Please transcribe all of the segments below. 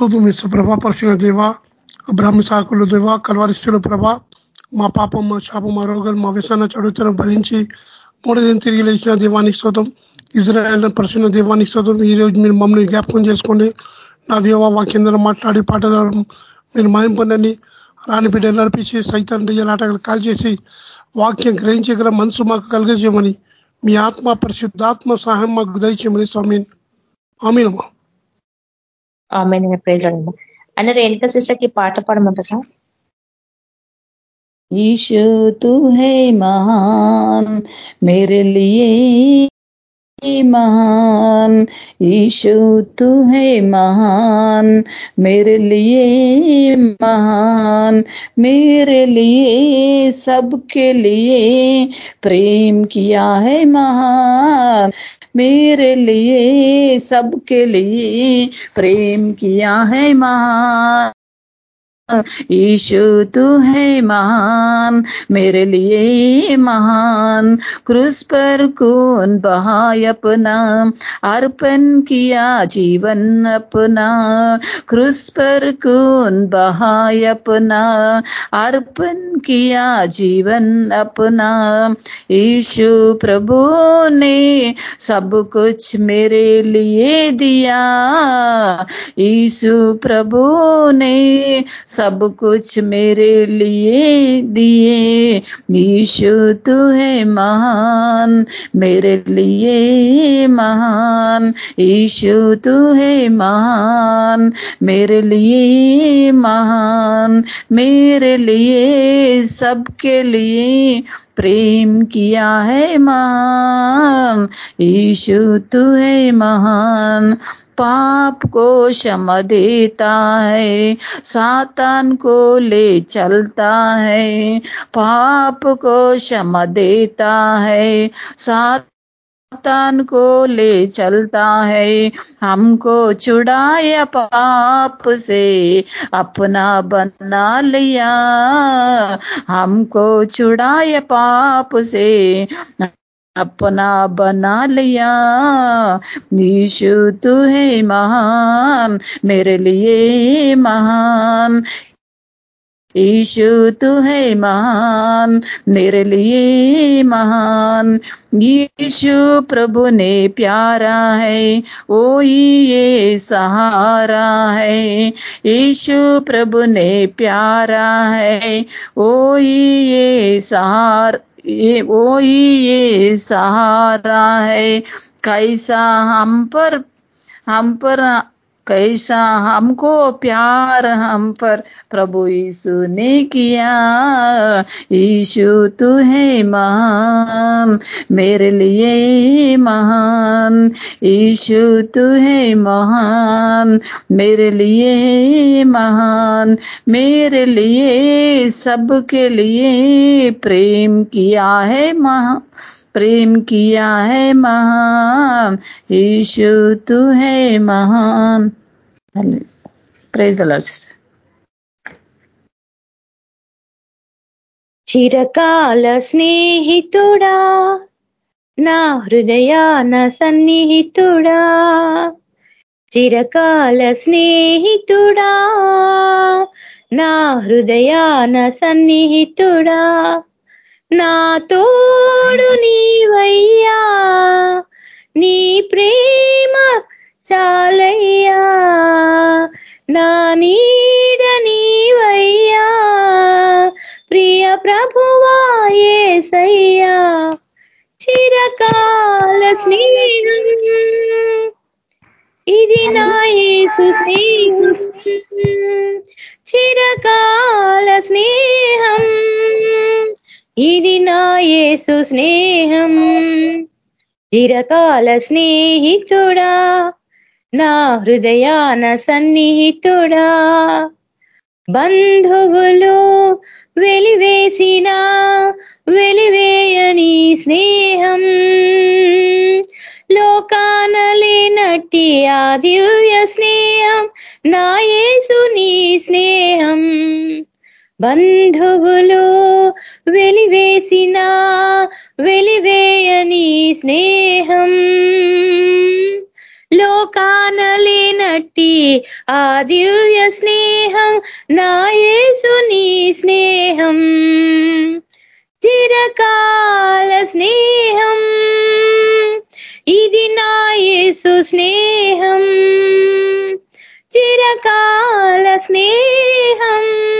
స్తోత్రం ఇసు ప్రభా పరిశుభ్ర దేవ బ్రహ్మసాకులు దేవ కలవరిస్తుల ప్రభా మా పాపం మా శాపం మా రోగాలు మా వ్యసన చడుతనం భరించి మూడు దిన తిరిగి లేచిన దేవానికి స్తోత్రం. ఇజ్రాయల్ పరిశుభ్ర దేవానికి స్తోత్రం. ఈ రోజు మీరు మమ్మల్ని జ్ఞాపకం చేసుకోండి. నా దేవ వాక్యందరూ మాట్లాడి పాట మీరు మాయం పొందని రాని బిడ్డ నడిపించి సైతం ఆటలు కాల్ చేసి వాక్యం గ్రహించగల మనసు మాకు కలిగజేయమని మీ ఆత్మ పరిశుద్ధాత్మ సహాయం మాకు దయచేయమని స్వామి. ఆమెనమ్మా అన్న రేణుక సిస్టర్కి పాట పాడమంటారా ईशु तू है महान मेरे लिए महान ईशु तू है महान मेरे लिए महान मेरे लिए सबके लिए प्रेम किया है महान मेरे लिए सबके लिए प्रेम किया है महान ईशु, तू है महान, मेरे लिए महान। क्रूस पर कौन बहाय अपना, अर्पण किया जीवन अपना। क्रूस पर कौन बहाय अपना, अर्पण किया जीवन अपना। ईशु प्रभु ने सब कुछ मेरे लिए दिया। ईशु प्रभु ने सब कुछ मेरे लिए दिए। ईशु, तू है महान, मेरे लिए महान। ईशु, तू है महान, मेरे लिए महान। मेरे लिए, सबके लिए प्रेम किया है महान। ईशु, तू है महान पाप को क्षम देता है, सातान को ले चलता है, पाप को क्षमा देता है सात तान को ले चलता है। हमको छुड़ाया पाप से, अपना बना लिया। हमको छुड़ाया पाप से अपना बना लिया। यीशु, तू है महान, मेरे लिए महान। ईशु तू है महान, मेरे लिए महान। यीशु प्रभु ने प्यारा है, ओ ये सहारा है। यीशु प्रभु ने प्यारा है, ओ ये सहार ये वो ये सहारा है। कैसा हम पर हम पर कैसा हमको प्यार हम पर प्रभु यीशु ने किया। यीशु, तू है महान, मेरे लिए महान। यीशु, तू है महान, मेरे लिए महान। मेरे लिए, सबके लिए प्रेम किया है महान प्रेम किया है महान यीशु तू है महान ప్రైజ్ చిరకాల స్నేహితుడా నా హృదయాన సన్నిహితుడా చిరకాల స్నేహితుడా నా హృదయాన సన్నిహితుడా నా తోడు నీవయ్యా నీ ప్రేమ చాలయ్యా నా నీడ నీవయ్యా ప్రియ ప్రభువాయేసయ్యా చిరకాల స్నేహం. ఇది నా యేసు స్నేహం చిరకాల స్నేహం. ఇది నా యేసు స్నేహం. చిరకాల స్నేహితుడా నా హృదయాన సన్నిహితుడా. బంధువులు వెలివేసిన వెలివేయని స్నేహం. లోకానలేనట్టి ఆ దివ్య స్నేహం నా యేసు నీ స్నేహం. బంధువులు వెలివేసిన వెలివేయని స్నేహం. లోకానలేనట్టి ఆ దివ్య స్నేహం నాయేసు నీ స్నేహం. చిరకాల స్నేహం ఇది నాయేసు స్నేహం. చిరకాల స్నేహం.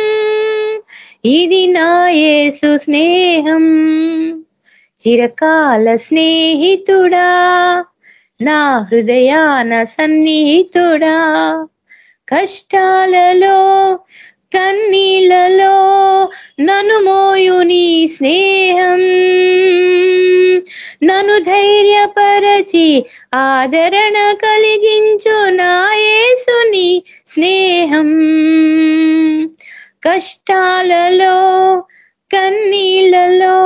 ఇది నా యేసు స్నేహం. చిరకాల స్నేహితుడా నా హృదయాన సన్నిహితుడా. కష్టాలలో కన్నీళ్ళలో నను మోయుని స్నేహం. నను ధైర్యపరచి ఆదరణ కలిగించు నాయసుని స్నేహం. కష్టాలలో కన్నీళ్ళలో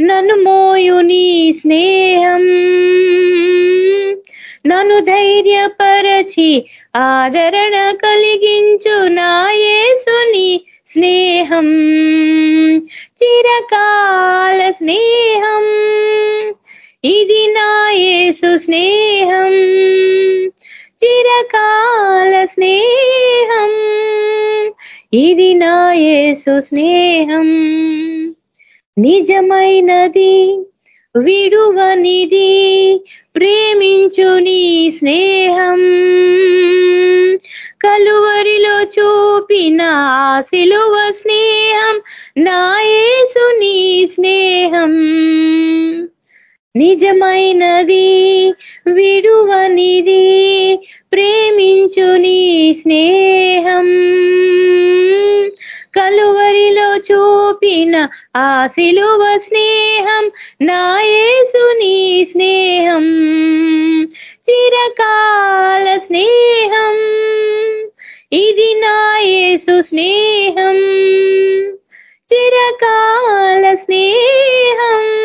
నన్ను మోయుని స్నేహం. నన్ను ధైర్యపరచి ఆదరణ కలిగించు నాయసుని స్నేహం. చిరకాల స్నేహం ఇది నాయసు స్నేహం. చిరకాల స్నేహం. ఇది నాయసు స్నేహం. నిజమైనది విడువనిది ప్రేమించు నీ స్నేహం. కలువరిలో చూపిన సిలువ స్నేహం నాయేసు నీ స్నేహం. నిజమైనది విడువనిది ప్రేమించు నీ స్నేహం. కలువరిలో చూపిన ఆ సిలువ స్నేహం నాయేసు నీ స్నేహం. చిరకాల స్నేహం ఇది నాయేసు స్నేహం. చిరకాల స్నేహం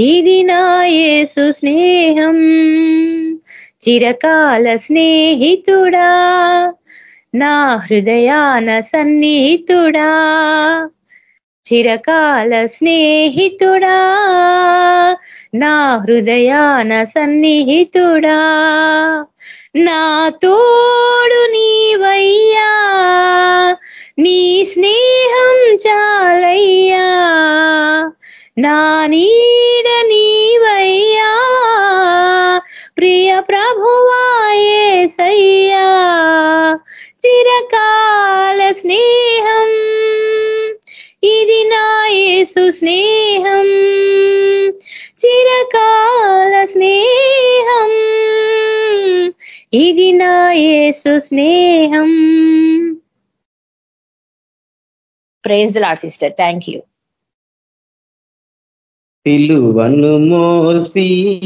ఇది నాయేసు స్నేహం. చిరకాల స్నేహితుడా. నా హృదయాన సన్నిహితుడా. చిరకాల స్నేహితుడా. నా హృదయాన సన్నిహితుడా. నా తోడు నీవయ్యా. నీ స్నేహం చాల నా నీడ నీవయ్యా. ప్రియ ప్రభువాయే సయ్యా చిరకాల స్నేహం ఇది నా యేసు స్నేహం. చిరకాల స్నేహం ఇది నా యేసు స్నేహం. Praise the lord sister thank you సిలువను మోసి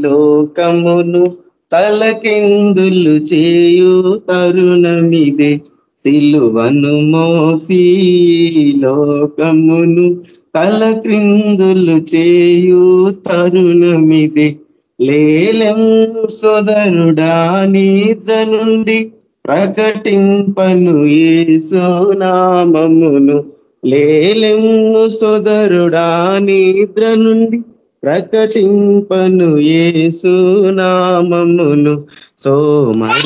లోకమును తలకెందులు చేయు తరుణమిదే. సిలువను మోసి లోకమును తల క్రిందులు చేయు తరుణమిదే. లేలెము సోదరుడా నిద్ర నుండి ప్రకటింపను ఏసునామమును లేలెమ్ము సోదరుడా నిద్ర నుండి ప్రకటింపను ఏసునామమును సోమరియేలాని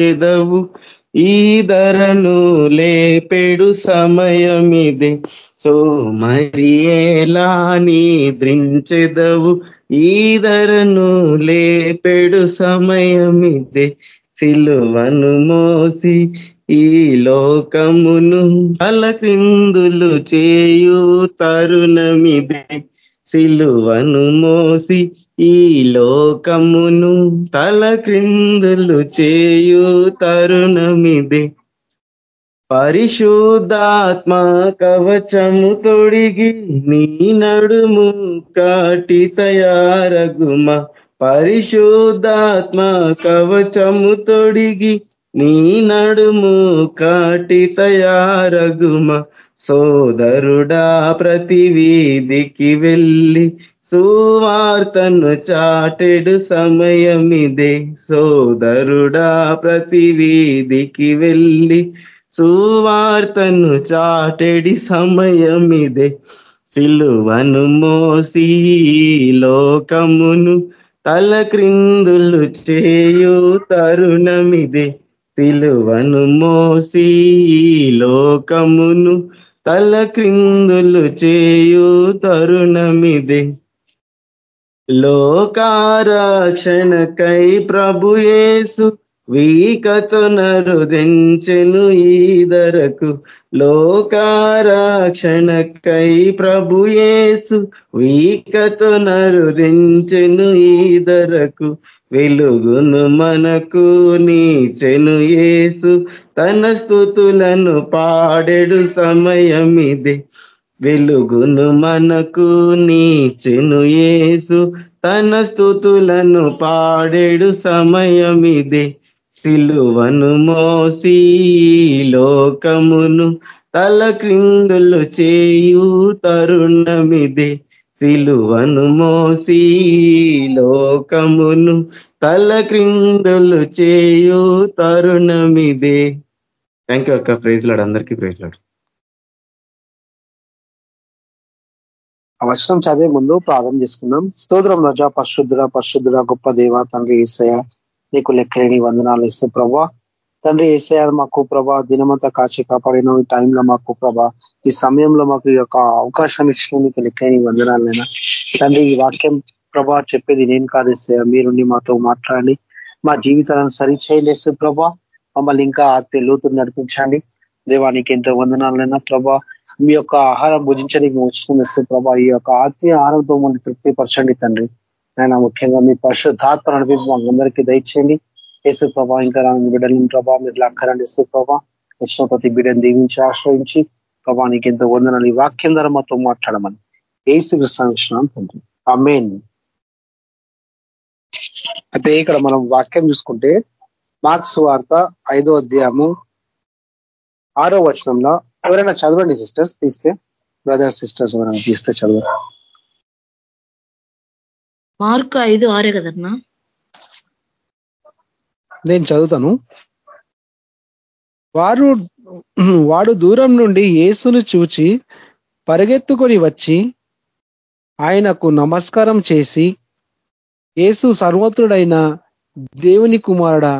చెదవు ఈ ధరను లేపెడు సమయమిదే. సోమరియేలా నిద్రించెదవు ఈ ధరను లేపెడు సమయమిదే. సిలువను మోసి ఈ లోకమును అలక్రిందులు చేయు తరుణమిదే సిలువను మోసి ఈ లోకమును తలక్రిందులు చేయు తరుణమిదే. పరిశుద్ధాత్మ కవచము తొడిగి నీ నడుము కాటి తయారగుమ. పరిశుద్ధాత్మ కవచము తొడిగి నీ నడుము కాటి తయారగుమ సోదరుడా ప్రతి వీధికి వెళ్ళి సువార్తను చాటెడు సమయమిదే. సోదరుడా ప్రతి వీధికి వెళ్ళి సువార్తను చాటెడి సమయమిదే. సిలువను మోసి లోకమును తల క్రిందులు చేయు తరుణమిదే. సిలువను మోసి లోకమును తల క్రిందులు చేయు తరుణమిదే. లోకారక్షణకై ప్రభుయేసు వీకతో నరుదించెను ఈదరకు లోకారక్షణకై ప్రభుయేసు వీకతో నరుదించెను ఈదరకు వెలుగును మనకు నీచెను ఏసు తన స్థుతులను పాడెడు సమయమిదే వెలుగును మనకు నీచెను ఏసు తన స్థుతులను పాడేడు సమయమిదే సిలువను మోసి లోకమును తల క్రిందులు చేయు తరుణమిదే. సిలువను మోసి లోకమును తల క్రిందులు చేయు తరుణమిదే. థ్యాంక్ యూ అక్క. ప్రైజ్ లాడు అందరికీ ప్రైజ్ లాడు ఆ చదివే ముందు ప్రార్థన చేసుకుందాం. స్తోత్రం రజా పరిశుద్ధుడ పరిశుద్ధుడ గొప్ప దేవ తండ్రి ఈసయ నీకు లెక్కలేని వందనాలు ఇస్తూ ప్రభా. తండ్రి ఏసయ మాకు ప్రభా దినమంతా కాచి కాపాడిన ఈ టైంలో మాకు ప్రభా ఈ సమయంలో మాకు ఈ యొక్క అవకాశం ఇచ్చిన నీకు లెక్కలేని వందనాలైనా. తండ్రి ఈ వాక్యం ప్రభా చెప్పేది నేను కాదు ఏసయ మీరుండి మాతో మాట్లాడండి. మా జీవితాలను సరిచేయండి ఇస్తే ప్రభా. మమ్మల్ని ఇంకా ఆత్మీయ లోతు నడిపించండి. దేవానికి ఎంతో వందనాలైనా ప్రభా. మీ యొక్క ఆహారం భుజించడానికి వచ్చిన ఇస్తే ప్రభా. ఈ యొక్క ఆత్మీయ ఆహారంతో మమ్మల్ని తృప్తిపరచండి తండ్రి. ఆయన ముఖ్యంగా మీ పరిశుద్ధాత్మ నడిపి అందరికీ దయచేయండి. యేసు ప్రభా ఇంకా రాని బిడ్డలను ప్రభా మీరు లక్కరండి. యేసు ప్రభా వచ్చిన ప్రతి బిడ్డను దీవించి ఆశ్రయించి ప్రభా నీకు ఎంతో వందనని వాక్యం ద్వారా మాతో మాట్లాడమని ఏసు కృష్ణ తండ్రి. అమేన్ అయితే ఇక్కడ మనం వాక్యం చూసుకుంటే మార్క్స్ వార్త ఐదో అధ్యాయము ఆరో వచనంలో ఎవరైనా చదవండి సిస్టర్స్? తీస్తే బ్రదర్స్ సిస్టర్స్ ఎవరైనా తీస్తే చదవండి మార్కు ఐదు ఆరే కదన్నా నేను చదువుతాను. వారు వాడు దూరం నుండి యేసును చూచి పరిగెత్తుకొని వచ్చి ఆయనకు నమస్కారం చేసి యేసు సర్వత్రుడైన దేవుని కుమారుడా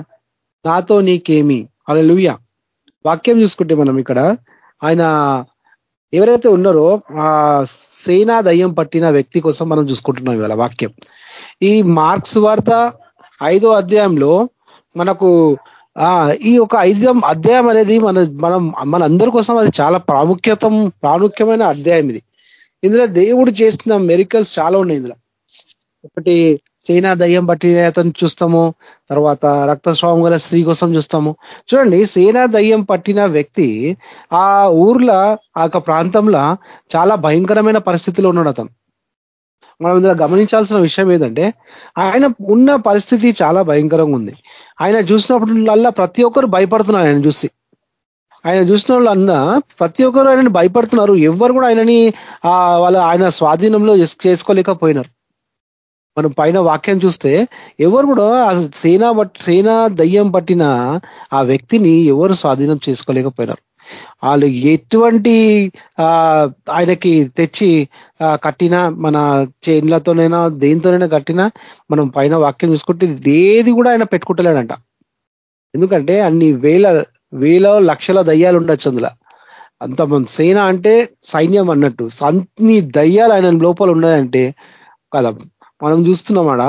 నాతో నీకేమి? అలలుయ వాక్యం చూసుకుంటే మనం ఇక్కడ ఆయన ఎవరైతే ఉన్నారో ఆ సేనా దయ్యం పట్టిన వ్యక్తి కోసం మనం చూసుకుంటున్నాం ఇవాళ వాక్యం. ఈ మార్క్స్ వార్త ఐదో అధ్యాయంలో మనకు ఆ ఈ ఒక ఐదో అధ్యాయం అనేది మన మనం మన అందరి కోసం అది చాలా ప్రాముఖ్యత ప్రాముఖ్యమైన అధ్యాయం ఇది. ఇందులో దేవుడు చేసిన మెరికల్స్ చాలా ఉన్నాయి ఇందులో. ఒకటి సేనా దయ్యం పట్టిన అతను చూస్తాము. తర్వాత రక్తస్రావం గల స్త్రీ కోసం చూస్తాము. చూడండి సేనా దయ్యం పట్టిన వ్యక్తి ఆ ఊర్లో ఆ ప్రాంతంలో చాలా భయంకరమైన పరిస్థితిలో ఉన్నాడు అతను. మనం ఇందులో గమనించాల్సిన విషయం ఏంటంటే ఆయన ఉన్న పరిస్థితి చాలా భయంకరంగా ఉంది. ఆయన చూసినప్పుడు ప్రతి ఒక్కరు భయపడుతున్నారు ఆయన చూసి. ఆయన చూసిన వాళ్ళందా ప్రతి ఒక్కరు ఆయనని భయపడుతున్నారు. ఎవరు కూడా ఆయనని వాళ్ళ ఆయన స్వాధీనంలో చేసుకోలేకపోయినారు. మనం పైన వాక్యం చూస్తే ఎవరు కూడా సేనా సేనా దయ్యం పట్టిన ఆ వ్యక్తిని ఎవరు స్వాధీనం చేసుకోలేకపోయినారు. వాళ్ళు ఎటువంటి ఆయనకి తెచ్చి కట్టిన మన చైన్లతోనైనా దేనితోనైనా కట్టినా మనం పైన వాక్యం చూసుకుంటే ఏది కూడా ఆయన పెట్టుకుంటలేడంట. ఎందుకంటే అన్ని వేల వేల లక్షల దయ్యాలు ఉండొచ్చు అందులో. అంత సేన అంటే సైన్యం అన్నట్టు. అన్ని దయ్యాలు ఆయన లోపల ఉన్నాయంటే కదా మనం చూస్తున్నామాడ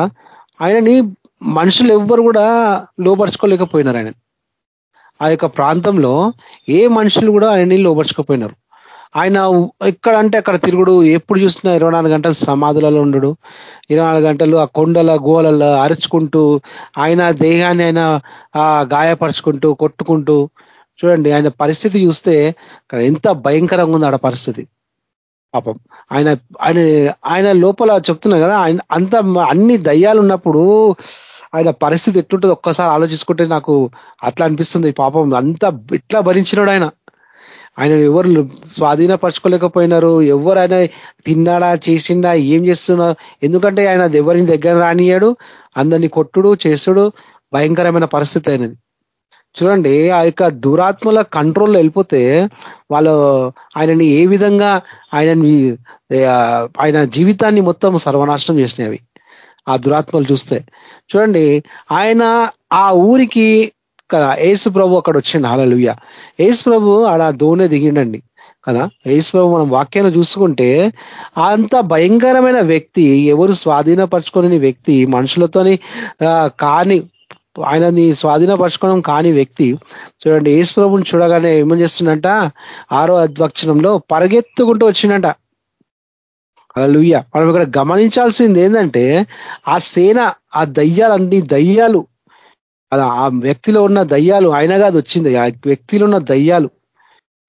ఆయనని మనుషులు ఎవ్వరు కూడా లోపరుచుకోలేకపోయినారు ఆయన. ఆ యొక్క ప్రాంతంలో ఏ మనుషులు కూడా ఆయన్ని లోపరుచుకోపోయినారు ఆయన ఎక్కడ అంటే అక్కడ తిరుగుడు ఎప్పుడు చూసినా ఇరవై నాలుగు గంటలు సమాధులలో ఉండడు. ఇరవై నాలుగు గంటలు ఆ కొండల గోలల్లో అరుచుకుంటూ ఆయన దేహాన్ని ఆయన గాయపరుచుకుంటూ కొట్టుకుంటూ చూడండి ఆయన పరిస్థితి చూస్తే అక్కడ ఎంత భయంకరంగా ఉంది ఆడ పరిస్థితి. పాపం. ఆయన ఆయన ఆయన లోపల చెప్తున్నా కదా ఆయన అంత అన్ని దయ్యాలు ఉన్నప్పుడు ఆయన పరిస్థితి ఎట్లుంటుంది ఒక్కసారి ఆలోచించుకుంటే నాకు అట్లా అనిపిస్తుంది పాపం. అంత ఇట్లా భరించినాడు ఆయన. ఆయన ఎవరు స్వాధీనపరచుకోలేకపోయినారు ఎవరు ఆయన తిన్నాడా చేసిండా ఏం చేస్తున్నా ఎందుకంటే ఆయన ఎవరిని దగ్గర రానియాడు అందరినీ కొట్టుడు చేసుడు భయంకరమైన పరిస్థితి అయినది చూడండి ఆ యొక్క దురాత్మల కంట్రోల్లో వెళ్ళిపోతే వాళ్ళు ఆయనని ఏ విధంగా ఆయనని ఆయన జీవితాన్ని మొత్తం సర్వనాశనం చేసినవి ఆ దురాత్మలు చూస్తే. చూడండి ఆయన ఆ ఊరికి కదా యేసు ప్రభు అక్కడ వచ్చిండు. హాలలుయ్య యేసు ప్రభు ఆడ దోనే దిగిండండి కదా? యేసు ప్రభు మనం వాక్యాన్ని చూసుకుంటే అంత భయంకరమైన వ్యక్తి ఎవరు స్వాధీనపరచుకోని వ్యక్తి మనుషులతోని కాని ఆయనని స్వాధీనపరచుకోవడం కాని వ్యక్తి. చూడండి యేసుప్రభుని చూడగానే ఏమని చేస్తుండంట? ఆరో అద్వక్షణంలో పరిగెత్తుకుంటూ వచ్చిండంట. లూయ మనం ఇక్కడ గమనించాల్సింది ఏంటంటే ఆ సేన ఆ దయ్యాలన్నీ దయ్యాలు. ఆ వ్యక్తిలో ఉన్న దయ్యాలు ఆయన కాదు వచ్చింది. ఆ వ్యక్తిలో ఉన్న దయ్యాలు.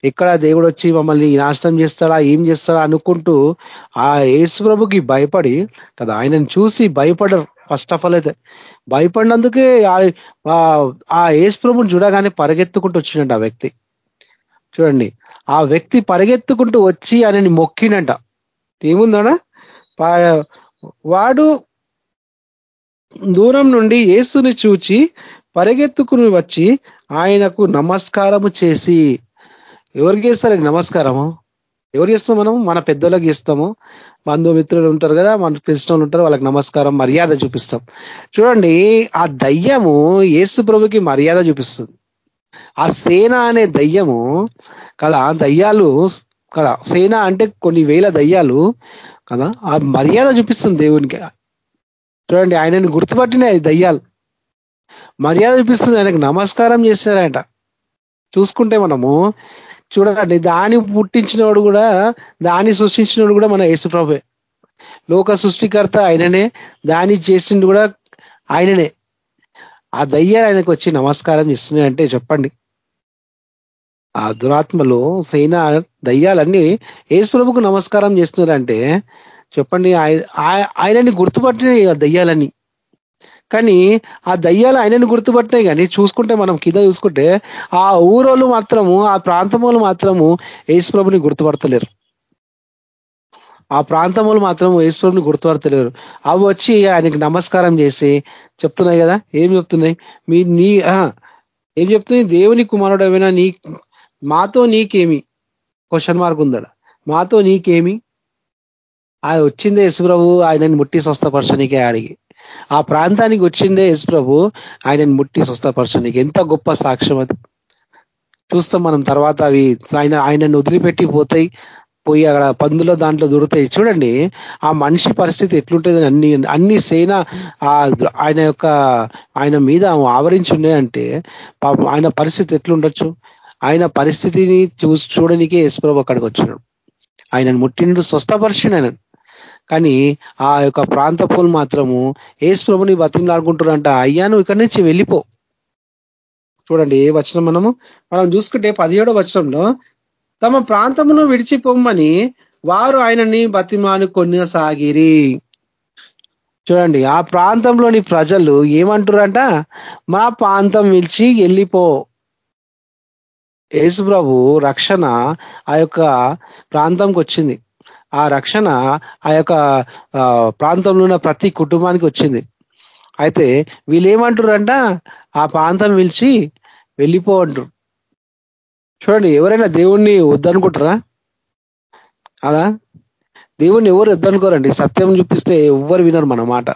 ఎక్కడ దేవుడు వచ్చి మమ్మల్ని నాశనం చేస్తాడా ఏం చేస్తాడా అనుకుంటూ ఆ యేసు ప్రభుకి భయపడి కదా ఆయనను చూసి భయపడరు. ఫస్ట్ ఆఫ్ ఆల్ అయితే భయపడినందుకే ఆ- ఏసు ప్రభుని చూడగానే పరిగెత్తుకుంటూ వచ్చిండంట ఆ వ్యక్తి. చూడండి ఆ వ్యక్తి పరిగెత్తుకుంటూ వచ్చి ఆయనని మొక్కినంట ఏముందనా వాడు దూరం నుండి యేసుని చూచి పరిగెత్తుకుని వచ్చి ఆయనకు నమస్కారము చేసి. ఎవరికి చేస్తారండి నమస్కారము? ఎవరు చేస్తాం మనం మన పెద్దోళ్ళకి ఇస్తాము బంధుమిత్రులు ఉంటారు కదా మనకు తెలిసిన వాళ్ళు ఉంటారు వాళ్ళకి నమస్కారం మర్యాద చూపిస్తాం. చూడండి ఆ దయ్యము యేసు ప్రభుకి మర్యాద చూపిస్తుంది. ఆ సేన అనే దయ్యము కదా దయ్యాలు కదా సేన అంటే కొన్ని వేల దయ్యాలు కదా ఆ మర్యాద చూపిస్తుంది దేవునికి. చూడండి ఆయనని గుర్తుపట్టినాయి దయ్యాలు. మర్యాద చూపిస్తుంది ఆయనకు నమస్కారం చేశారంట. చూసుకుంటే మనము చూడండి దాని పుట్టించినోడు కూడా దాన్ని సృష్టించినోడు కూడా మన యేసుప్రభే లోక సృష్టికర్త ఆయననే దాన్ని చేసిండు కూడా ఆయననే. ఆ దయ్యాలు ఆయనకు వచ్చి నమస్కారం చేస్తున్నాయి అంటే చెప్పండి. ఆ దురాత్మలు సైనా దయ్యాలన్నీ యేసు ప్రభుకు నమస్కారం చేస్తున్నారంటే చెప్పండి ఆయ- ఆయనని గుర్తుపట్టిన ఆ దయ్యాలని కానీ ఆ దయ్యాలు ఆయనను గుర్తుపట్టినాయి కానీ చూసుకుంటే మనం కింద చూసుకుంటే ఆ ఊరోళ్ళు మాత్రము ఆ ప్రాంతం వాళ్ళు మాత్రము యేసుప్రభుని గుర్తుపడతలేరు. ఆ ప్రాంతం వాళ్ళు మాత్రం యేసుప్రభుని గుర్తుపడతలేరు. అవి వచ్చి ఆయనకి నమస్కారం చేసి చెప్తున్నాయి కదా? ఏం చెప్తున్నాయి? మీ నీ ఏం చెప్తుంది దేవుని కుమారుడు ఏమైనా నీ మాతో నీకేమి? క్వశ్చన్ మార్క్ ఉందడ మాతో నీకేమి? అది వచ్చిందే యశుప్రభు ఆయనని ముట్టి స్వస్థపరచనికే అడిగి. ఆ ప్రాంతానికి వచ్చిందే యశ్వ్రభు ఆయనను ముట్టి స్వస్థపరచడానికి ఎంత గొప్ప సాక్ష్యం అది. చూస్తాం మనం తర్వాత అవి ఆయన ఆయనను వదిలిపెట్టి పోతాయి పోయి అక్కడ పందులో దాంట్లో దొరుకుతాయి. చూడండి ఆ మనిషి పరిస్థితి ఎట్లుంటుంది అన్ని అన్ని సేన ఆ ఆయన యొక్క ఆయన మీద ఆవరించున్నాయంటే పాపం ఆయన పరిస్థితి ఎట్లుండొచ్చు? ఆయన పరిస్థితిని చూసి చూడనికే యశ్వ్రభు అక్కడికి వచ్చినాడు. ఆయనను ముట్టిండు స్వస్థపరిచిండు ఆయన కానీ ఆ యొక్క ప్రాంతపులు మాత్రము ఏసు ప్రభుని బతిమలాడుకుంటున్నారంట అయ్యా నువ్వు ఇక్కడి నుంచి వెళ్ళిపో. చూడండి ఏ వచనం మనము? మనం చూసుకుంటే పదిహేడో వచనంలో తమ ప్రాంతమును విడిచిపోమ్మని వారు ఆయనని బతిమాలు కొనసాగిరి చూడండి ఆ ప్రాంతంలోని ప్రజలు ఏమంటారంట మా ప్రాంతం విడిచి వెళ్ళిపో. యేసు ప్రభు రక్షణ ఆ యొక్క ప్రాంతంకి వచ్చింది ఆ రక్షణ ఆ యొక్క ప్రాంతంలో ఉన్న ప్రతి కుటుంబానికి వచ్చింది. అయితే వీళ్ళు ఏమంటారంట ఆ ప్రాంతం పిలిచి వెళ్ళిపో అంటారు చూడండి ఎవరైనా దేవుణ్ణి వద్దనుకుంటారా? అదా దేవుణ్ణి ఎవరు వద్దనుకోరండి? సత్యం చూపిస్తే ఎవ్వరు వినరు మన మాట.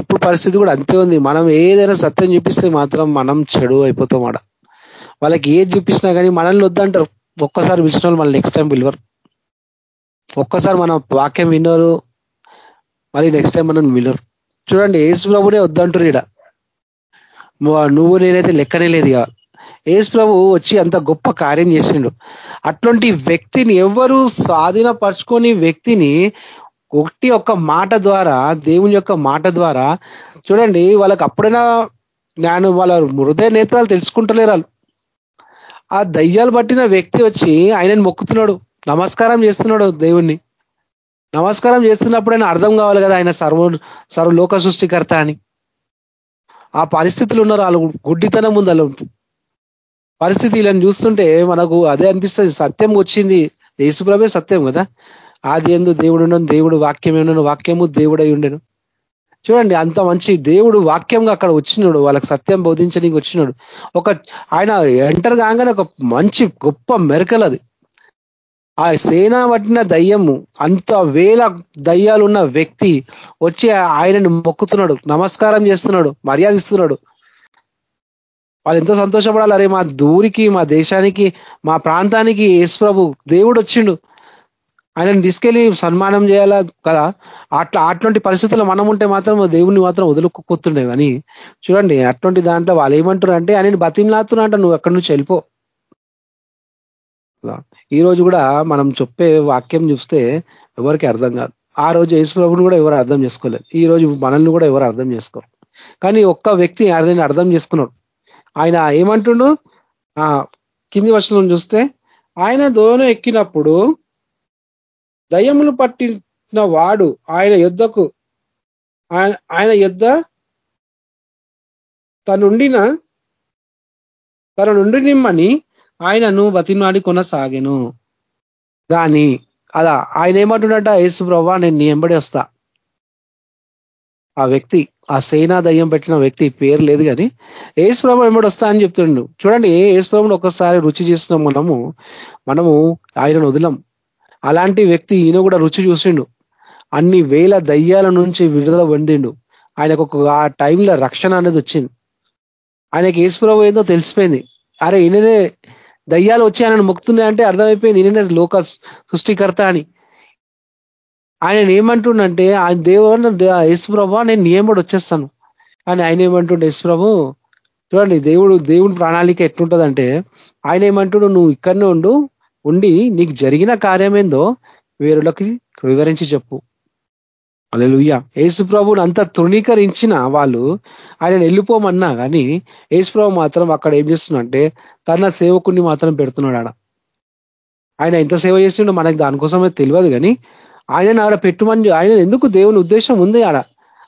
ఇప్పుడు పరిస్థితి కూడా అంతే ఉంది. మనం ఏదైనా సత్యం చూపిస్తే మాత్రం మనం చెడు అయిపోతాం ఆడ. వాళ్ళకి ఏది చూపించినా కానీ మనల్ని వద్దంటారు. ఒక్కసారి పిలిచిన వాళ్ళు మళ్ళీ నెక్స్ట్ టైం పిలవరు. ఒక్కసారి మనం వాక్యం విన్నారు. మళ్ళీ నెక్స్ట్ టైం మనం వినరు. చూడండి ఏసు ప్రభునే వద్దంటారు ఈడ. నువ్వు- నేనైతే లెక్కనే లేదు ఇక ఏసు ప్రభు వచ్చి అంత గొప్ప కార్యం చేసిండు. అటువంటి వ్యక్తిని ఎవరు స్వాధీనపరచుకొని వ్యక్తిని ఒకటి ఒక్క మాట ద్వారా దేవుని యొక్క మాట ద్వారా చూడండి వాళ్ళకి అప్పుడైనా జ్ఞానం వాళ్ళ హృదయ నేత్రాలు తెలుసుకుంటలేరు వాళ్ళు. ఆ దయ్యాలు పట్టిన వ్యక్తి వచ్చి ఆయనని మొక్కుతున్నాడు. నమస్కారం చేస్తున్నాడు దేవుణ్ణి. నమస్కారం చేస్తున్నప్పుడు ఆయన అర్థం కావాలి కదా ఆయన సర్వ సర్వలోక సృష్టికర్త అని. ఆ పరిస్థితులు ఉన్నారు వాళ్ళు గుడ్డితనం ఉంది వాళ్ళు పరిస్థితి వీళ్ళని చూస్తుంటే మనకు అదే అనిపిస్తుంది సత్యం వచ్చింది. యేసుప్రభే సత్యం కదా. ఆది ఎందు దేవుడు ఉండను దేవుడు వాక్యం ఉండను వాక్యము దేవుడై ఉండను. చూడండి అంత మంచి దేవుడు వాక్యంగా అక్కడ వచ్చినాడు వాళ్ళకి సత్యం బోధించడానికి వచ్చినాడు. ఒక ఆయన ఎంటర్ కాగానే ఒక మంచి గొప్ప మెరకలు అది ఆ సేన పట్టిన దయ్యము అంత వేల దయ్యాలు ఉన్న వ్యక్తి వచ్చి ఆయనని మొక్కుతున్నాడు నమస్కారం చేస్తున్నాడు మర్యాద ఇస్తున్నాడు వాళ్ళు ఎంత సంతోషపడాలి అరే మా దూరికి మా దేశానికి మా ప్రాంతానికి యేసు ప్రభు దేవుడు వచ్చిండు. ఆయనను తీసుకెళ్ళి సన్మానం చేయాలా కదా? అట్లా అటువంటి పరిస్థితుల్లో మనం ఉంటే మాత్రం దేవుణ్ణి మాత్రం వదులుకుపోతుండే కానీ చూడండి అటువంటి దాంట్లో వాళ్ళు ఏమంటారు అంటే ఆయన బతిమలాతున్నా అంట నువ్వు ఎక్కడి నుంచి వెళ్ళిపో. ఈ రోజు కూడా మనం చెప్పే వాక్యం చూస్తే ఎవరికి అర్థం కాదు. ఆ రోజు యేసుప్రభుని కూడా ఎవరు అర్థం చేసుకోలేదు. ఈ రోజు మనల్ని కూడా ఎవరు అర్థం చేసుకోరు. కానీ ఒక్క వ్యక్తి అర్థం అర్థం చేసుకున్నాడు. ఆయన ఏమంటుండు? ఆ కింది వర్షం చూస్తే ఆయన దోన ఎక్కినప్పుడు దయ్యములు పట్టిన వాడు ఆయన యుద్ధకు ఆయన యుద్ధ తనుండిన తన నుండి నిమ్మని ఆయనను బతిమాడి కొనసాగెను. కానీ అలా ఆయన ఏమంటున్నట్ట యేసు ప్రభా నేను నీ ఎంబడి వస్తా. ఆ వ్యక్తి ఆ సేనా దయ్యం పెట్టిన వ్యక్తి పేరు లేదు కానీ ఏసు ప్రభు ఎంబడి వస్తా అని చెప్తుండు. చూడండి ఏసు ప్రభుని ఒకసారి రుచి చేసిన మనము మనము ఆయనను వదిలం. అలాంటి వ్యక్తి ఈయన కూడా రుచి చూసిండు. అన్ని వేల దయ్యాల నుంచి విడుదల పొందిండు. ఆయనకు ఒక ఆ టైంలో రక్షణ అనేది వచ్చింది. ఆయనకి ఏసుప్రభు ఏదో తెలిసిపోయింది. అరే ఈయననే దయ్యాలు వచ్చి ఆయనను మొక్కుతున్నాయి అంటే అర్థమైపోయింది. నేనే లోక సృష్టికర్త అని. ఆయన ఏమంటుండంటే ఆయన దేవుడు యేసుప్రభు నేను నియమడు వచ్చేస్తాను. అని ఆయన ఏమంటుండే యేసుప్రభు చూడండి దేవుడు దేవుని ప్రణాళిక ఎట్లుంటుందంటే ఆయన ఏమంటుడు నువ్వు ఇక్కడనే ఉండు ఉండి నీకు జరిగిన కార్యమేందో వేరులకి వివరించి చెప్పు. అలెలుయ్య యేసు ప్రభుని అంత తృణీకరించిన వాళ్ళు ఆయన వెళ్ళిపోమన్నా కానీ ఏసుప్రభు మాత్రం అక్కడ ఏం చేస్తున్నంటే తన సేవకుని మాత్రం పెడుతున్నాడు ఆడ ఆయన ఎంత సేవ చేసిండో మనకి దానికోసమే తెలియదు కానీ ఆయన ఆడ పెట్టుమని ఆయన ఎందుకు దేవుని ఉద్దేశం ఉంది ఆడ?